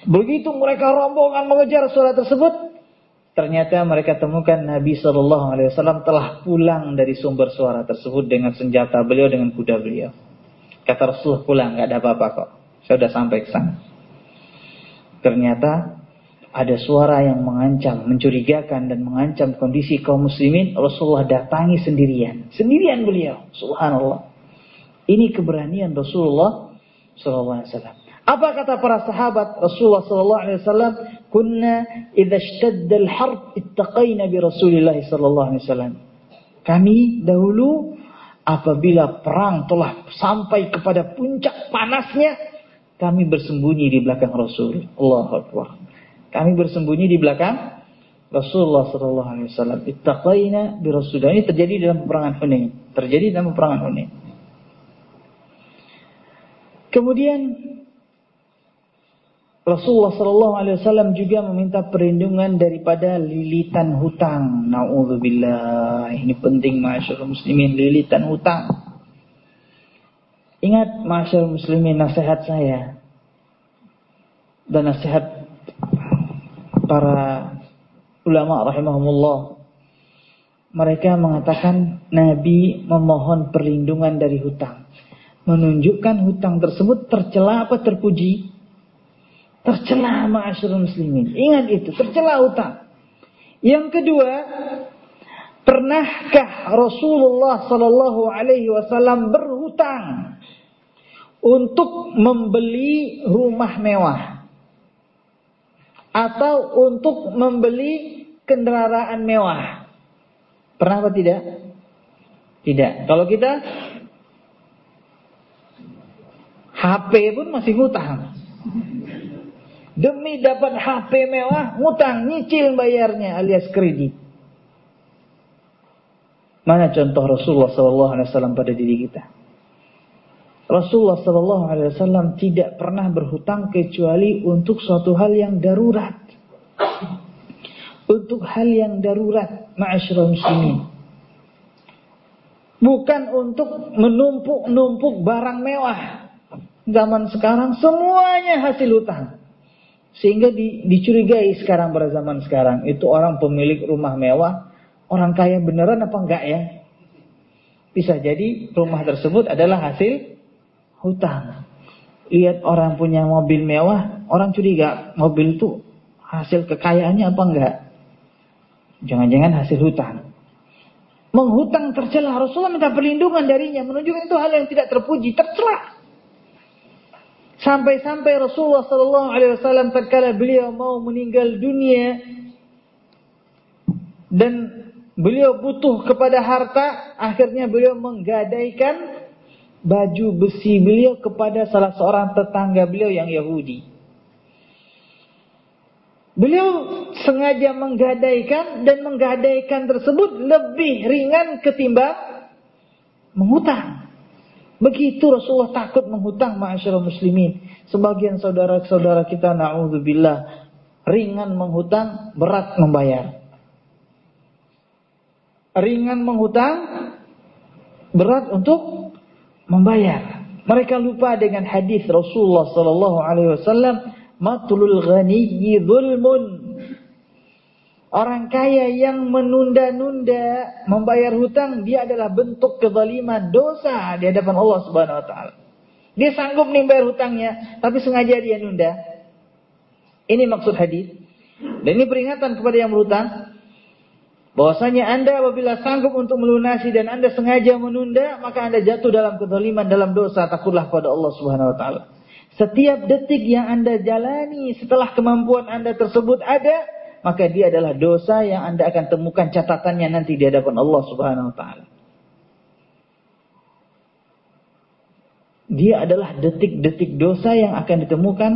Begitu mereka rombongan mengejar suara tersebut, ternyata mereka temukan Nabi Shallallahu Alaihi Wasallam telah pulang dari sumber suara tersebut dengan senjata beliau dengan kuda beliau. Kata Rasulullah pulang, nggak ada apa-apa kok. Saya sudah sampai ke sana. Ternyata ada suara yang mengancam, mencurigakan dan mengancam kondisi kaum muslimin, Rasulullah datangi sendirian. Sendirian beliau, subhanallah. Ini keberanian Rasulullah sallallahu alaihi wasallam. Apa kata para sahabat Rasulullah sallallahu alaihi wasallam? Kunna idza ishtadda al-harb ittaqaina bi Rasulillah sallallahu alaihi wasallam. Kami dahulu apabila perang telah sampai kepada puncak panasnya, kami bersembunyi di belakang Rasul. Allahu akbar. Kami bersembunyi di belakang Rasulullah sallallahu alaihi wasallam. Ittaqaina bi Rasulillah. Ini terjadi dalam peperangan Hunain. Terjadi dalam peperangan Hunain. Kemudian Rasulullah sallallahu alaihi wasallam juga meminta perlindungan daripada lilitan hutang. Nauzubillah. Ini penting masyarakat muslimin lilitan hutang. Ingat masyarakat muslimin nasihat saya dan nasihat para ulama rahimahumullah mereka mengatakan Nabi memohon perlindungan dari hutang menunjukkan hutang tersebut tercela apa terpuji tercela ma'asyurul muslimin ingat itu tercela hutang yang kedua pernahkah Rasulullah sallallahu alaihi wasallam berhutang untuk membeli rumah mewah atau untuk membeli kendaraan mewah. Pernah apa tidak? Tidak. Kalau kita HP pun masih ngutang. Demi dapat HP mewah, ngutang, nyicil bayarnya alias kredit. Mana contoh Rasulullah SAW pada diri kita? Rasulullah Wasallam tidak pernah berhutang kecuali untuk suatu hal yang darurat. Untuk hal yang darurat, ma'asyiral muslimin. Bukan untuk menumpuk-numpuk barang mewah. Zaman sekarang semuanya hasil hutang. Sehingga di, dicurigai sekarang pada zaman sekarang. Itu orang pemilik rumah mewah. Orang kaya beneran apa enggak ya? Bisa jadi rumah tersebut adalah hasil hutang. Lihat orang punya mobil mewah, orang curiga mobil itu hasil kekayaannya apa enggak? Jangan-jangan hasil hutang. Menghutang tercela. Rasulullah minta perlindungan darinya. Menunjukkan itu hal yang tidak terpuji. Tercela. Sampai-sampai Rasulullah Sallallahu Alaihi Wasallam terkala beliau mau meninggal dunia dan beliau butuh kepada harta, akhirnya beliau menggadaikan baju besi beliau kepada salah seorang tetangga beliau yang Yahudi. Beliau sengaja menggadaikan dan menggadaikan tersebut lebih ringan ketimbang menghutang. Begitu Rasulullah takut menghutang ma'asyarul muslimin. Sebagian saudara-saudara kita na'udzubillah ringan menghutang, berat membayar. Ringan menghutang, berat untuk membayar. Mereka lupa dengan hadis Rasulullah sallallahu alaihi wasallam, "Matlul ghaniyyi dzulmun." Orang kaya yang menunda-nunda membayar hutang, dia adalah bentuk kezaliman, dosa di hadapan Allah Subhanahu wa taala. Dia sanggup nih bayar hutangnya, tapi sengaja dia nunda. Ini maksud hadis. Dan ini peringatan kepada yang berhutang, bahwasanya Anda apabila sanggup untuk melunasi dan Anda sengaja menunda, maka Anda jatuh dalam kezaliman, dalam dosa. Takutlah pada Allah Subhanahu wa taala. Setiap detik yang Anda jalani setelah kemampuan Anda tersebut ada, maka dia adalah dosa yang Anda akan temukan catatannya nanti di hadapan Allah Subhanahu wa taala. Dia adalah detik-detik dosa yang akan ditemukan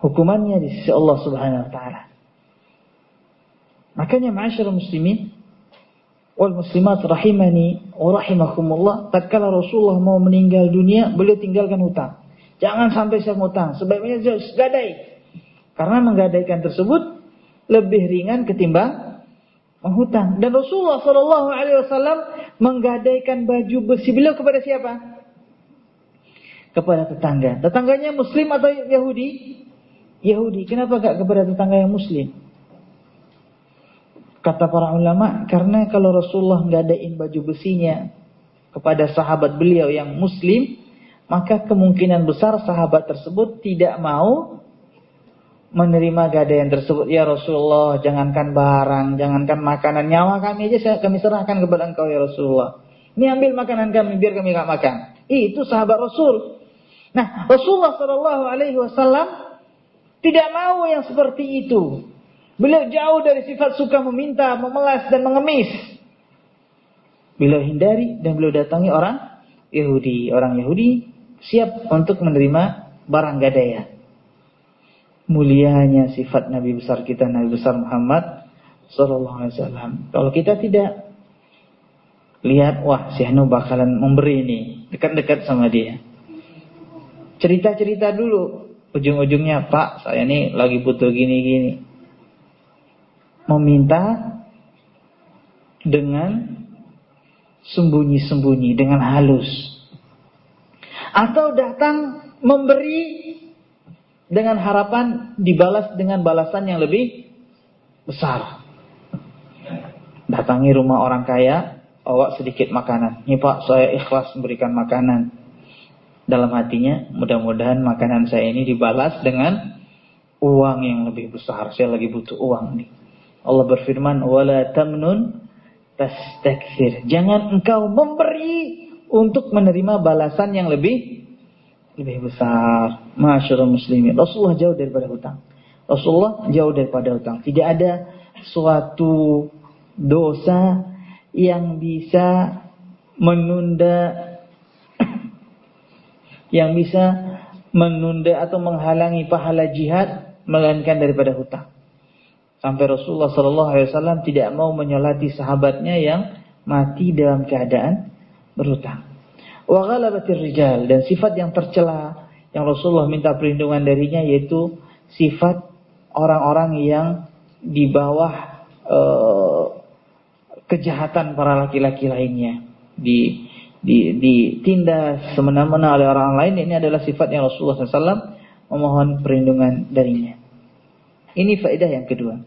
hukumannya di sisi Allah Subhanahu wa taala. Makanya ma'asyarul muslimin wal muslimat rahimani wa rahimakumullah tatkala Rasulullah mau meninggal dunia beliau tinggalkan hutang. Jangan sampai saya hutang, sebaiknya gadai. Karena menggadaikan tersebut lebih ringan ketimbang menghutang. Dan Rasulullah Shallallahu Alaihi Wasallam menggadaikan baju besi beliau kepada siapa? Kepada tetangga. Tetangganya Muslim atau Yahudi? Yahudi. Kenapa gak kepada tetangga yang Muslim? Kata para ulama, karena kalau Rasulullah ngadain baju besinya kepada sahabat beliau yang muslim, maka kemungkinan besar sahabat tersebut tidak mau menerima gadaian tersebut. Ya Rasulullah, jangankan barang, jangankan makanan, nyawa kami aja kami serahkan kepada engkau ya Rasulullah. Ini ambil makanan kami biar kami gak makan. Itu sahabat Rasul. Nah, Rasulullah Shallallahu Alaihi Wasallam tidak mau yang seperti itu. Beliau jauh dari sifat suka meminta, memelas dan mengemis. Beliau hindari dan beliau datangi orang Yahudi. Orang Yahudi siap untuk menerima barang gadaya. Mulianya sifat Nabi besar kita, Nabi besar Muhammad Sallallahu Alaihi Wasallam. Kalau kita tidak lihat, wah si Anu bakalan memberi ini, dekat-dekat sama dia. Cerita-cerita dulu, ujung-ujungnya Pak, saya ini lagi butuh gini-gini. Meminta dengan sembunyi-sembunyi, dengan halus. Atau datang memberi dengan harapan dibalas dengan balasan yang lebih besar. Datangi rumah orang kaya, bawa sedikit makanan. Ini Pak, saya ikhlas memberikan makanan. Dalam hatinya, mudah-mudahan makanan saya ini dibalas dengan uang yang lebih besar. Saya lagi butuh uang nih. Allah berfirman, "Wala tamnun tastakthir." Jangan engkau memberi untuk menerima balasan yang lebih lebih besar. Masyaallah muslimin. Rasulullah jauh daripada hutang. Rasulullah jauh daripada hutang. Tidak ada suatu dosa yang bisa menunda yang bisa menunda atau menghalangi pahala jihad melainkan daripada hutang. Sampai Rasulullah sallallahu alaihi wasallam tidak mau menyolati sahabatnya yang mati dalam keadaan berhutang wa ghalabatir dan sifat yang tercela yang Rasulullah minta perlindungan darinya yaitu sifat orang-orang yang di bawah uh, kejahatan para laki-laki lainnya di di ditindas semena-mena oleh orang lain ini adalah sifat yang Rasulullah SAW memohon perlindungan darinya. Ini faedah yang kedua.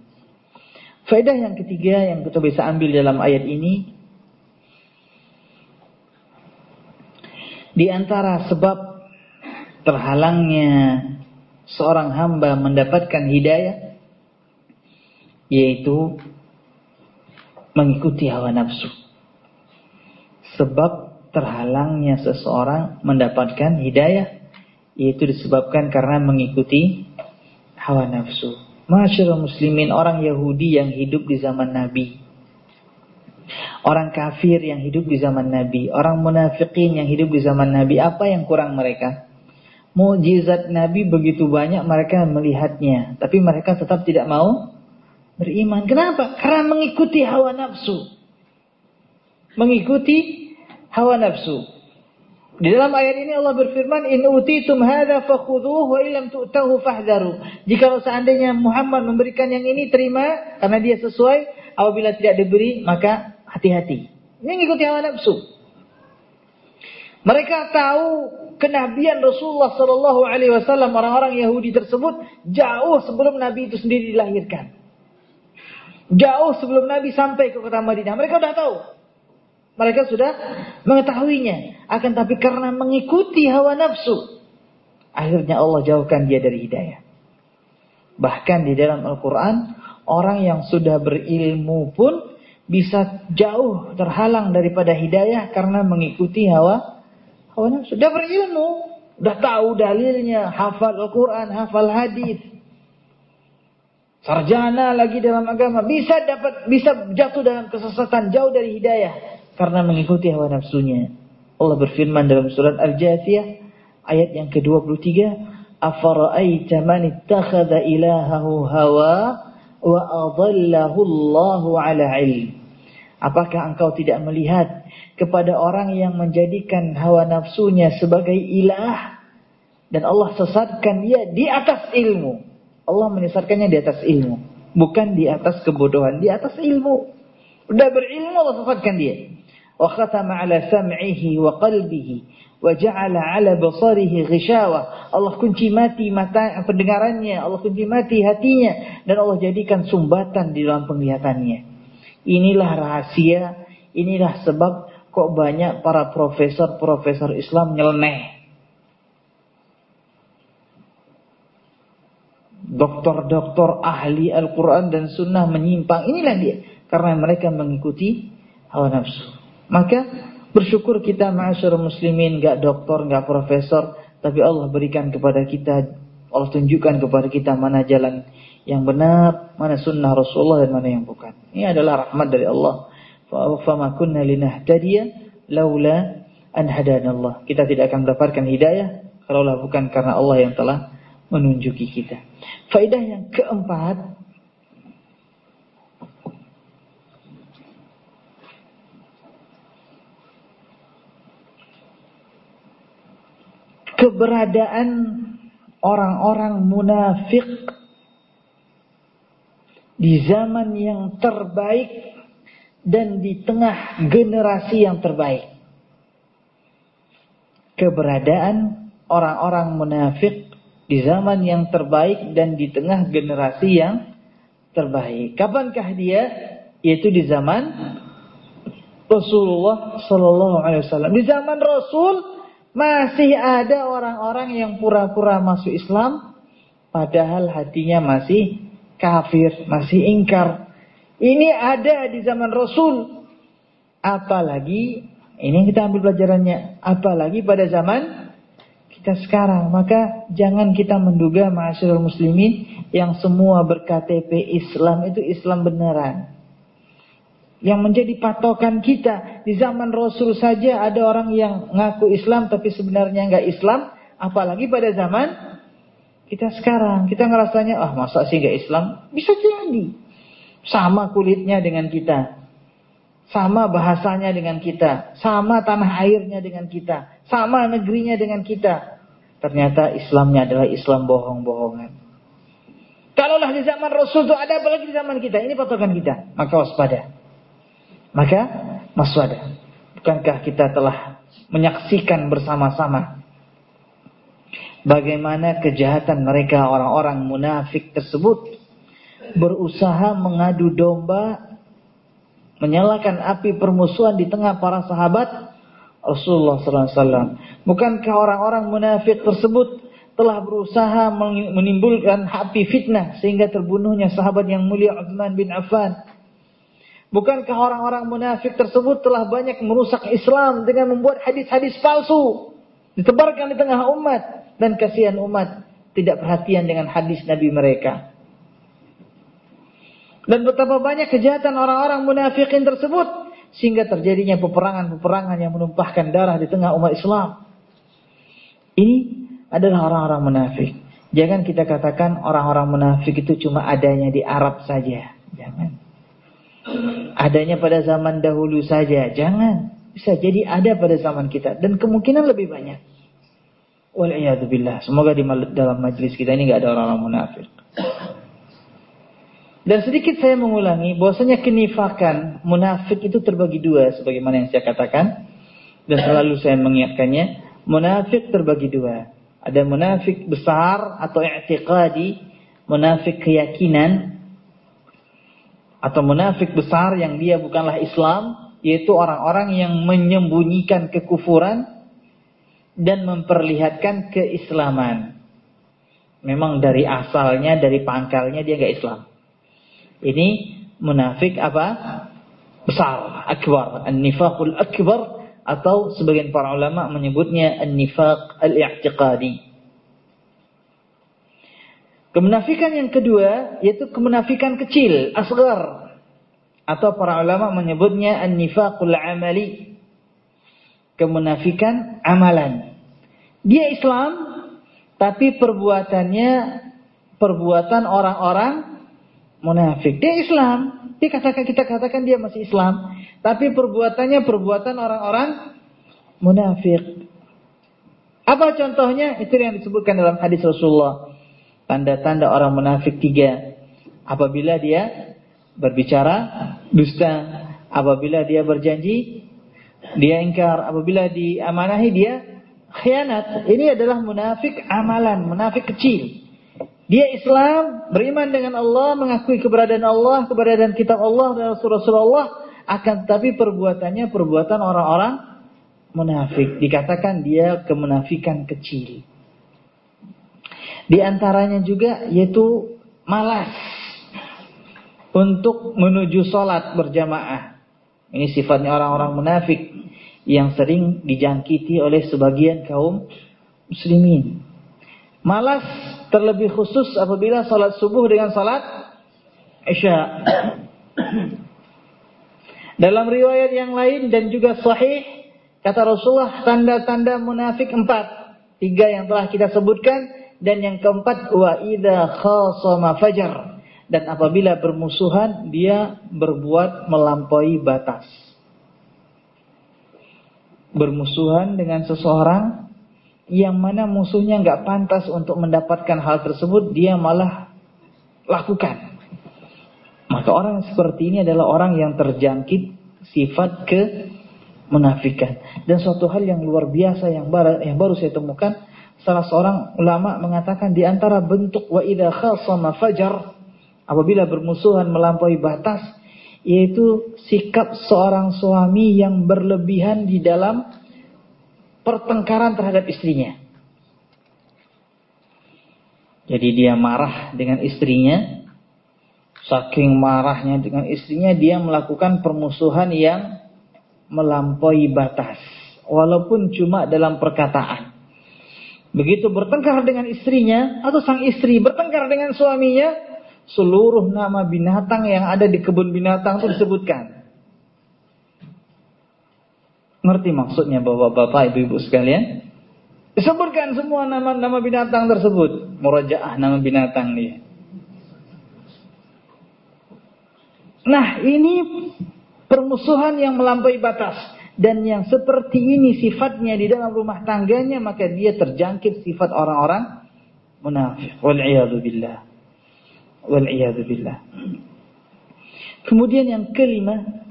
Faedah yang ketiga yang kita bisa ambil dalam ayat ini Di antara sebab terhalangnya seorang hamba mendapatkan hidayah yaitu mengikuti hawa nafsu. Sebab terhalangnya seseorang mendapatkan hidayah yaitu disebabkan karena mengikuti hawa nafsu. Masyarakat muslimin orang Yahudi yang hidup di zaman Nabi Orang kafir yang hidup di zaman Nabi, orang munafikin yang hidup di zaman Nabi, apa yang kurang mereka? Mujizat Nabi begitu banyak mereka melihatnya, tapi mereka tetap tidak mau beriman. Kenapa? Karena mengikuti hawa nafsu. Mengikuti hawa nafsu. Di dalam ayat ini Allah berfirman, "In utitum hadza fakhudhuhu wa illam tu'tahu fahdharu." Jika seandainya Muhammad memberikan yang ini terima karena dia sesuai, apabila tidak diberi maka hati-hati. Ini mengikuti hawa nafsu. Mereka tahu kenabian Rasulullah Sallallahu Alaihi Wasallam orang-orang Yahudi tersebut jauh sebelum Nabi itu sendiri dilahirkan. Jauh sebelum Nabi sampai ke kota Madinah. Mereka sudah tahu. Mereka sudah mengetahuinya. Akan tapi karena mengikuti hawa nafsu. Akhirnya Allah jauhkan dia dari hidayah. Bahkan di dalam Al-Quran. Orang yang sudah berilmu pun bisa jauh terhalang daripada hidayah karena mengikuti hawa hawa nafsu. Sudah berilmu, sudah tahu dalilnya, hafal Al-Qur'an, hafal hadis. Sarjana lagi dalam agama bisa dapat bisa jatuh dalam kesesatan jauh dari hidayah karena mengikuti hawa nafsunya. Allah berfirman dalam surat Al-Jathiyah ayat yang ke-23, "Afara'aita man ittakhadha ilahahu hawa wa adallahu Allahu ala ilm. Apakah engkau tidak melihat kepada orang yang menjadikan hawa nafsunya sebagai ilah dan Allah sesatkan dia di atas ilmu. Allah menyesatkannya di atas ilmu, bukan di atas kebodohan, di atas ilmu. Sudah berilmu Allah sesatkan dia. Wa khatama ala sam'ihi wa qalbihi wa ja'ala ala basarihi ghishawa. Allah kunci mati mata pendengarannya, Allah kunci mati hatinya dan Allah jadikan sumbatan di dalam penglihatannya. Inilah rahasia, inilah sebab kok banyak para profesor-profesor Islam nyeleneh. doktor-doktor ahli Al-Quran dan Sunnah menyimpang. Inilah dia. Karena mereka mengikuti hawa nafsu. Maka bersyukur kita ma'asyur muslimin. Gak doktor, gak profesor. Tapi Allah berikan kepada kita. Allah tunjukkan kepada kita mana jalan yang benar. Mana sunnah Rasulullah dan mana yang bukan. Ini adalah rahmat dari Allah. Fama kunna linahtadiya laula an hadanallah. Kita tidak akan mendapatkan hidayah. Kalaulah bukan karena Allah yang telah menunjuki kita. Faedah yang keempat, keberadaan orang-orang munafik di zaman yang terbaik dan di tengah generasi yang terbaik. Keberadaan orang-orang munafik di zaman yang terbaik dan di tengah generasi yang terbaik. Kapankah dia? Yaitu di zaman Rasulullah Sallallahu Alaihi Wasallam. Di zaman Rasul masih ada orang-orang yang pura-pura masuk Islam, padahal hatinya masih kafir, masih ingkar. Ini ada di zaman Rasul. Apalagi ini kita ambil pelajarannya. Apalagi pada zaman kita sekarang. Maka jangan kita menduga ma'asyurul muslimin yang semua berKTP Islam itu Islam beneran. Yang menjadi patokan kita di zaman Rasul saja ada orang yang ngaku Islam tapi sebenarnya nggak Islam, apalagi pada zaman kita sekarang. Kita ngerasanya, ah masa sih nggak Islam? Bisa jadi. Sama kulitnya dengan kita. Sama bahasanya dengan kita. Sama tanah airnya dengan kita. Sama negerinya dengan kita. Ternyata Islamnya adalah Islam bohong-bohongan. Kalaulah di zaman Rasul itu ada apalagi di zaman kita. Ini patokan kita. Maka waspada. Maka waspada. Bukankah kita telah menyaksikan bersama-sama bagaimana kejahatan mereka orang-orang munafik tersebut berusaha mengadu domba menyalakan api permusuhan di tengah para sahabat Rasulullah SAW. Bukankah orang-orang munafik tersebut telah berusaha menimbulkan api fitnah sehingga terbunuhnya sahabat yang mulia Uthman bin Affan? Bukankah orang-orang munafik tersebut telah banyak merusak Islam dengan membuat hadis-hadis palsu ditebarkan di tengah umat dan kasihan umat tidak perhatian dengan hadis Nabi mereka? Dan betapa banyak kejahatan orang-orang munafikin tersebut sehingga terjadinya peperangan-peperangan yang menumpahkan darah di tengah umat Islam. Ini adalah orang-orang munafik. Jangan kita katakan orang-orang munafik itu cuma adanya di Arab saja. Jangan. Adanya pada zaman dahulu saja. Jangan. Bisa jadi ada pada zaman kita. Dan kemungkinan lebih banyak. Semoga di dalam majlis kita ini gak ada orang-orang munafik. Dan sedikit saya mengulangi bahwasanya kenifakan munafik itu terbagi dua sebagaimana yang saya katakan dan selalu saya mengingatkannya munafik terbagi dua ada munafik besar atau i'tiqadi munafik keyakinan atau munafik besar yang dia bukanlah Islam yaitu orang-orang yang menyembunyikan kekufuran dan memperlihatkan keislaman memang dari asalnya dari pangkalnya dia enggak Islam ini munafik apa? Besar, akbar. An-nifaqul akbar atau sebagian para ulama menyebutnya an-nifaq al-i'tiqadi. Kemunafikan yang kedua yaitu kemunafikan kecil, asgar. Atau para ulama menyebutnya an-nifaqul amali. Kemunafikan amalan. Dia Islam tapi perbuatannya perbuatan orang-orang munafik. Dia Islam. Dia katakan kita katakan dia masih Islam, tapi perbuatannya perbuatan orang-orang munafik. Apa contohnya? Itu yang disebutkan dalam hadis Rasulullah. Tanda-tanda orang munafik tiga. Apabila dia berbicara dusta, apabila dia berjanji dia ingkar, apabila diamanahi dia khianat. Ini adalah munafik amalan, munafik kecil. Dia Islam, beriman dengan Allah, mengakui keberadaan Allah, keberadaan kitab Allah dan Rasulullah, akan tetapi perbuatannya perbuatan orang-orang munafik. Dikatakan dia kemunafikan kecil. Di antaranya juga yaitu malas untuk menuju sholat berjamaah. Ini sifatnya orang-orang munafik yang sering dijangkiti oleh sebagian kaum muslimin. Malas terlebih khusus apabila sholat subuh dengan sholat isya. Dalam riwayat yang lain dan juga sahih kata Rasulullah tanda-tanda munafik empat. Tiga yang telah kita sebutkan dan yang keempat wa idza khasama fajar dan apabila bermusuhan dia berbuat melampaui batas. Bermusuhan dengan seseorang yang mana musuhnya nggak pantas untuk mendapatkan hal tersebut dia malah lakukan. Maka orang seperti ini adalah orang yang terjangkit sifat ke menafikan. Dan suatu hal yang luar biasa yang baru, yang baru saya temukan, salah seorang ulama mengatakan di antara bentuk wa idza khasama fajar apabila bermusuhan melampaui batas yaitu sikap seorang suami yang berlebihan di dalam pertengkaran terhadap istrinya. Jadi dia marah dengan istrinya. Saking marahnya dengan istrinya dia melakukan permusuhan yang melampaui batas. Walaupun cuma dalam perkataan. Begitu bertengkar dengan istrinya atau sang istri bertengkar dengan suaminya, seluruh nama binatang yang ada di kebun binatang itu disebutkan. Ngerti maksudnya bapak-bapak, ibu-ibu sekalian? Disebutkan semua nama-nama binatang tersebut. Murajaah nama binatang dia. Nah ini permusuhan yang melampaui batas. Dan yang seperti ini sifatnya di dalam rumah tangganya. Maka dia terjangkit sifat orang-orang munafik. Wal'iyadu billah. Wal'iyadu billah. Kemudian yang kelima.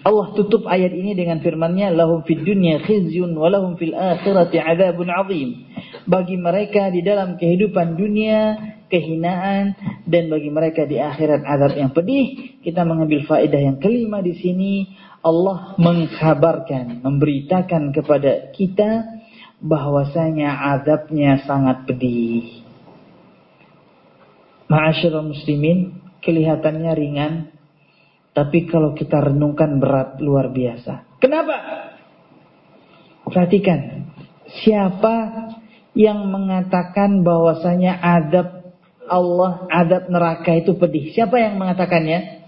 Allah tutup ayat ini dengan firman-Nya lahum fid dunya khizyun wa lahum fil akhirati adzabun azim. Bagi mereka di dalam kehidupan dunia kehinaan dan bagi mereka di akhirat azab yang pedih. Kita mengambil faedah yang kelima di sini Allah mengkabarkan, memberitakan kepada kita bahwasanya azabnya sangat pedih. Ma'asyiral muslimin, kelihatannya ringan tapi kalau kita renungkan berat luar biasa. Kenapa? Perhatikan. Siapa yang mengatakan bahwasanya adab Allah, adab neraka itu pedih? Siapa yang mengatakannya?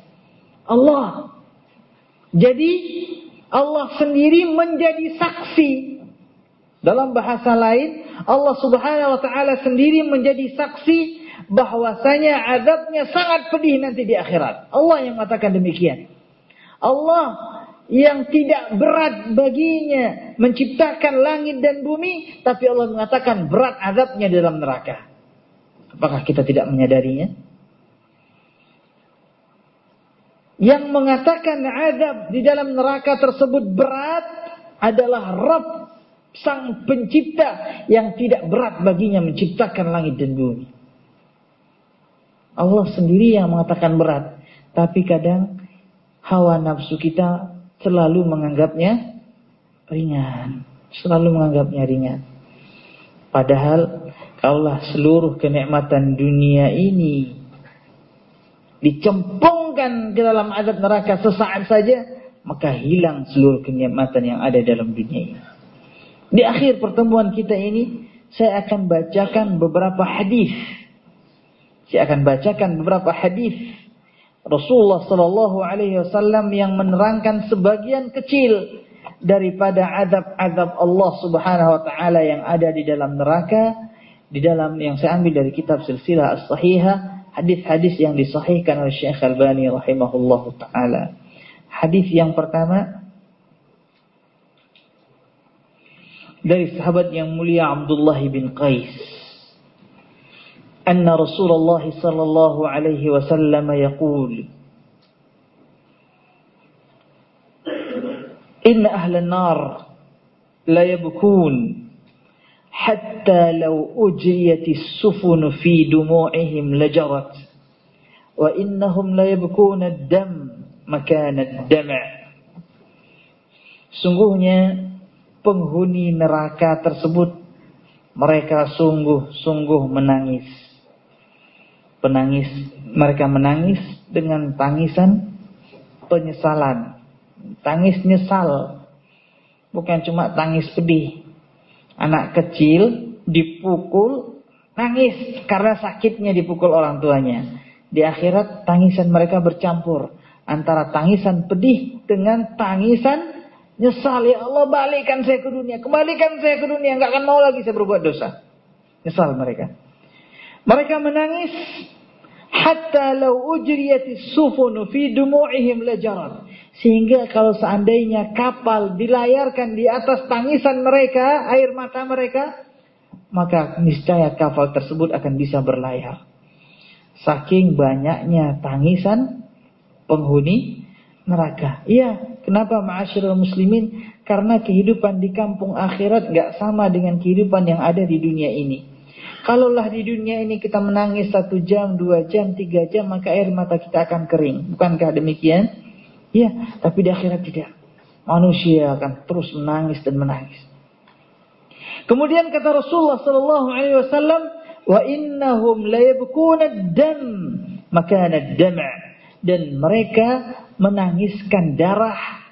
Allah. Jadi Allah sendiri menjadi saksi. Dalam bahasa lain, Allah Subhanahu wa taala sendiri menjadi saksi bahwasanya azabnya sangat pedih nanti di akhirat. Allah yang mengatakan demikian. Allah yang tidak berat baginya menciptakan langit dan bumi, tapi Allah mengatakan berat azabnya di dalam neraka. Apakah kita tidak menyadarinya? Yang mengatakan azab di dalam neraka tersebut berat adalah Rabb sang pencipta yang tidak berat baginya menciptakan langit dan bumi. Allah sendiri yang mengatakan berat. Tapi kadang hawa nafsu kita selalu menganggapnya ringan. Selalu menganggapnya ringan. Padahal kalau seluruh kenikmatan dunia ini dicempungkan ke dalam adab neraka sesaat saja, maka hilang seluruh kenikmatan yang ada dalam dunia ini. Di akhir pertemuan kita ini, saya akan bacakan beberapa hadis saya akan bacakan beberapa hadis Rasulullah sallallahu alaihi wasallam yang menerangkan sebagian kecil daripada adab-adab Allah Subhanahu wa taala yang ada di dalam neraka di dalam yang saya ambil dari kitab silsilah as-sahihah hadis-hadis yang disahihkan oleh Syekh Al-Albani rahimahullahu taala. Hadis yang pertama dari sahabat yang mulia Abdullah bin Qais. Anna Rasulullah sallallahu alaihi wasallam yaqul Inna ahlan nar la yabkun hatta law ujriyatis sufunu fi dumu'ihim lajarat wa innahum la yabkuna ad-dam makana ad Sungguhnya penghuni neraka tersebut mereka sungguh-sungguh menangis. Penangis mereka menangis dengan tangisan penyesalan. Tangis nyesal. Bukan cuma tangis pedih. Anak kecil dipukul, nangis karena sakitnya dipukul orang tuanya. Di akhirat tangisan mereka bercampur antara tangisan pedih dengan tangisan nyesal. Ya Allah balikan saya ke dunia. Kembalikan saya ke dunia. Nggak akan mau lagi saya berbuat dosa. Nyesal mereka. Mereka menangis. Hatta law ujriyatis sufun fi dumu'ihim lajarat sehingga kalau seandainya kapal dilayarkan di atas tangisan mereka air mata mereka maka niscaya kapal tersebut akan bisa berlayar saking banyaknya tangisan penghuni neraka. Iya, kenapa ma'asyiral muslimin? Karena kehidupan di kampung akhirat gak sama dengan kehidupan yang ada di dunia ini. Kalaulah di dunia ini kita menangis satu jam, dua jam, tiga jam, maka air mata kita akan kering. Bukankah demikian? Iya, tapi di akhirat tidak. Manusia akan terus menangis dan menangis. Kemudian kata Rasulullah sallallahu alaihi wasallam, "Wa innahum la yabkuna dam makana dam' dan mereka menangiskan darah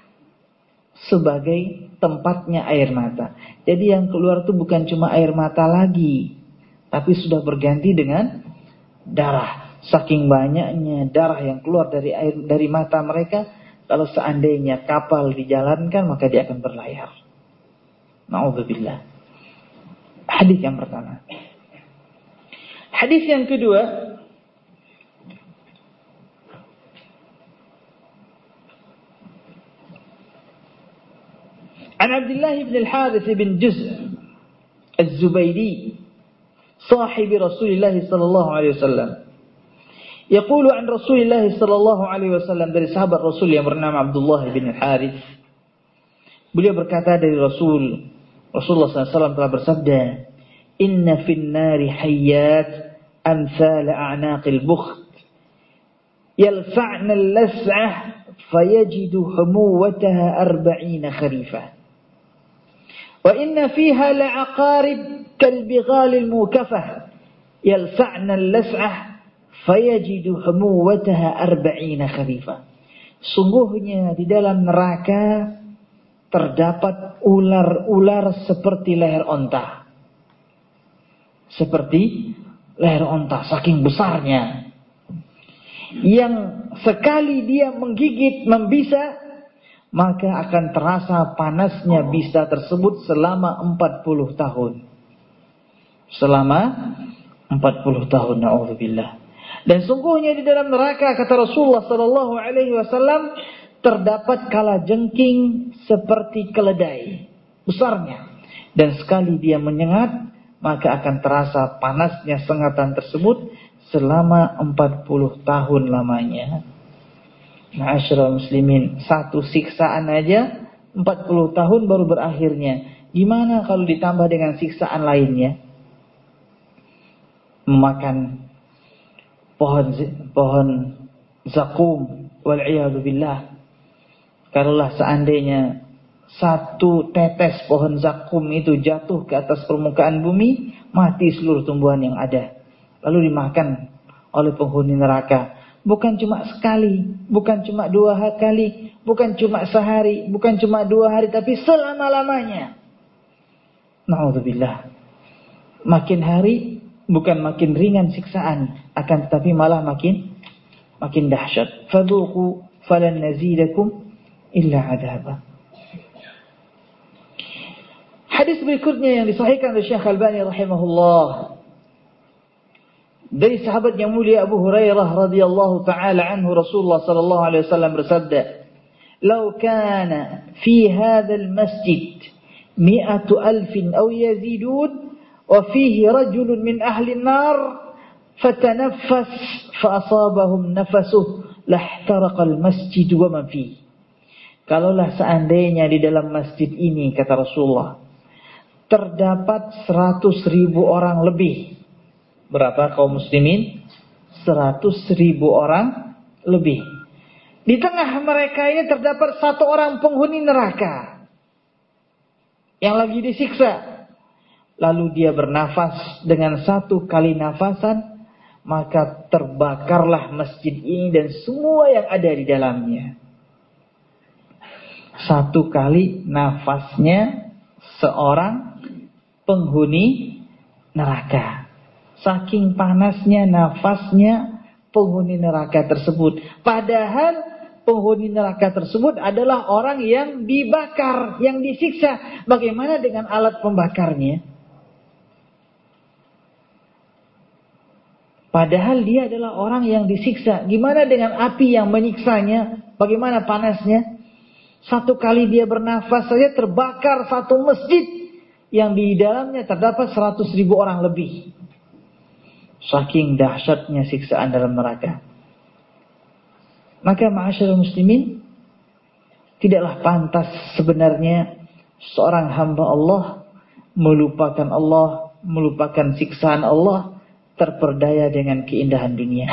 sebagai tempatnya air mata. Jadi yang keluar itu bukan cuma air mata lagi, tapi sudah berganti dengan darah. Saking banyaknya darah yang keluar dari air dari mata mereka, kalau seandainya kapal dijalankan maka dia akan berlayar. Nauzubillah. Hadis yang pertama. Hadis yang kedua عن عبد الله بن الحارث بن جزء الزبيدي صاحب رسول الله صلى الله عليه وسلم يقول عن رسول الله صلى الله عليه wasallam dari sahabat Rasul yang bernama Abdullah bin Harith beliau berkata dari Rasul Rasulullah SAW telah bersabda Inna fin nari hayyat amthal a'naqil bukht yalfa'na al-las'ah fayajidu humuwataha arba'ina kharifah وإن فيها لعقارب كالبغال الموكفة يلسعن اللسعة fayajidu humuwataha arba'ina khalifah. Sungguhnya di dalam neraka terdapat ular-ular seperti leher onta. Seperti leher onta, saking besarnya. Yang sekali dia menggigit, membisa, maka akan terasa panasnya bisa tersebut selama 40 tahun. Selama 40 tahun, na'udzubillah. Dan sungguhnya di dalam neraka kata Rasulullah sallallahu alaihi wasallam terdapat kala jengking seperti keledai besarnya dan sekali dia menyengat maka akan terasa panasnya sengatan tersebut selama 40 tahun lamanya. Ma'asyiral muslimin, satu siksaan aja 40 tahun baru berakhirnya. Gimana kalau ditambah dengan siksaan lainnya? Memakan pohon pohon zakum wal billah. Kalaulah seandainya satu tetes pohon zakum itu jatuh ke atas permukaan bumi, mati seluruh tumbuhan yang ada. Lalu dimakan oleh penghuni neraka bukan cuma sekali, bukan cuma dua kali, bukan cuma sehari, bukan cuma dua hari, tapi selama-lamanya. Na'udzubillah. Makin hari bukan makin ringan siksaan, akan tetapi malah makin makin dahsyat. Fadhuqu falan nazidakum illa adaba. Hadis berikutnya yang disahihkan oleh Syekh Al-Albani rahimahullah Dari sahabat yang mulia Abu Hurairah radhiyallahu taala anhu Rasulullah sallallahu alaihi wasallam bersabda, "Lau kana fi hadzal masjid mi'atu alfin aw yazidun wa fihi rajulun min ahli an-nar fatanaffas fa asabahum nafasuh lahtaraqa al-masjid wa man fihi." Kalaulah seandainya di dalam masjid ini kata Rasulullah terdapat seratus ribu orang lebih Berapa kaum muslimin? Seratus ribu orang lebih. Di tengah mereka ini terdapat satu orang penghuni neraka. Yang lagi disiksa. Lalu dia bernafas dengan satu kali nafasan, maka terbakarlah masjid ini dan semua yang ada di dalamnya. Satu kali nafasnya seorang penghuni neraka. Saking panasnya nafasnya penghuni neraka tersebut. Padahal penghuni neraka tersebut adalah orang yang dibakar, yang disiksa. Bagaimana dengan alat pembakarnya? Padahal dia adalah orang yang disiksa. Gimana dengan api yang menyiksanya? Bagaimana panasnya? Satu kali dia bernafas saja terbakar satu masjid yang di dalamnya terdapat seratus ribu orang lebih. Saking dahsyatnya siksaan dalam neraka. Maka ma'asyarul muslimin tidaklah pantas sebenarnya seorang hamba Allah melupakan Allah, melupakan siksaan Allah terperdaya dengan keindahan dunia.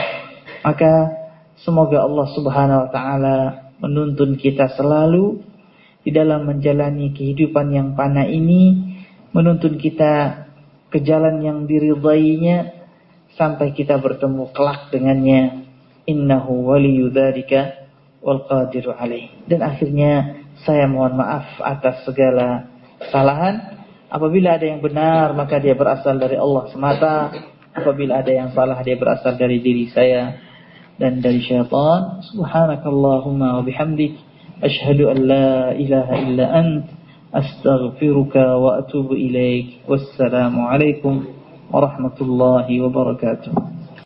Maka semoga Allah Subhanahu wa taala menuntun kita selalu di dalam menjalani kehidupan yang panah ini, menuntun kita ke jalan yang diridainya sampai kita bertemu kelak dengannya. Innahu waliyyu dzalika wal qadiru alaih. Dan akhirnya saya mohon maaf atas segala kesalahan. Apabila ada yang benar maka dia berasal dari Allah semata. Apabila ada yang salah dia berasal dari diri saya dan dari syaitan. Subhanakallahumma wa bihamdik. Ashhadu an la ilaha illa ant. Astaghfiruka wa atubu ilaik. Wassalamualaikum warahmatullahi wabarakatuh.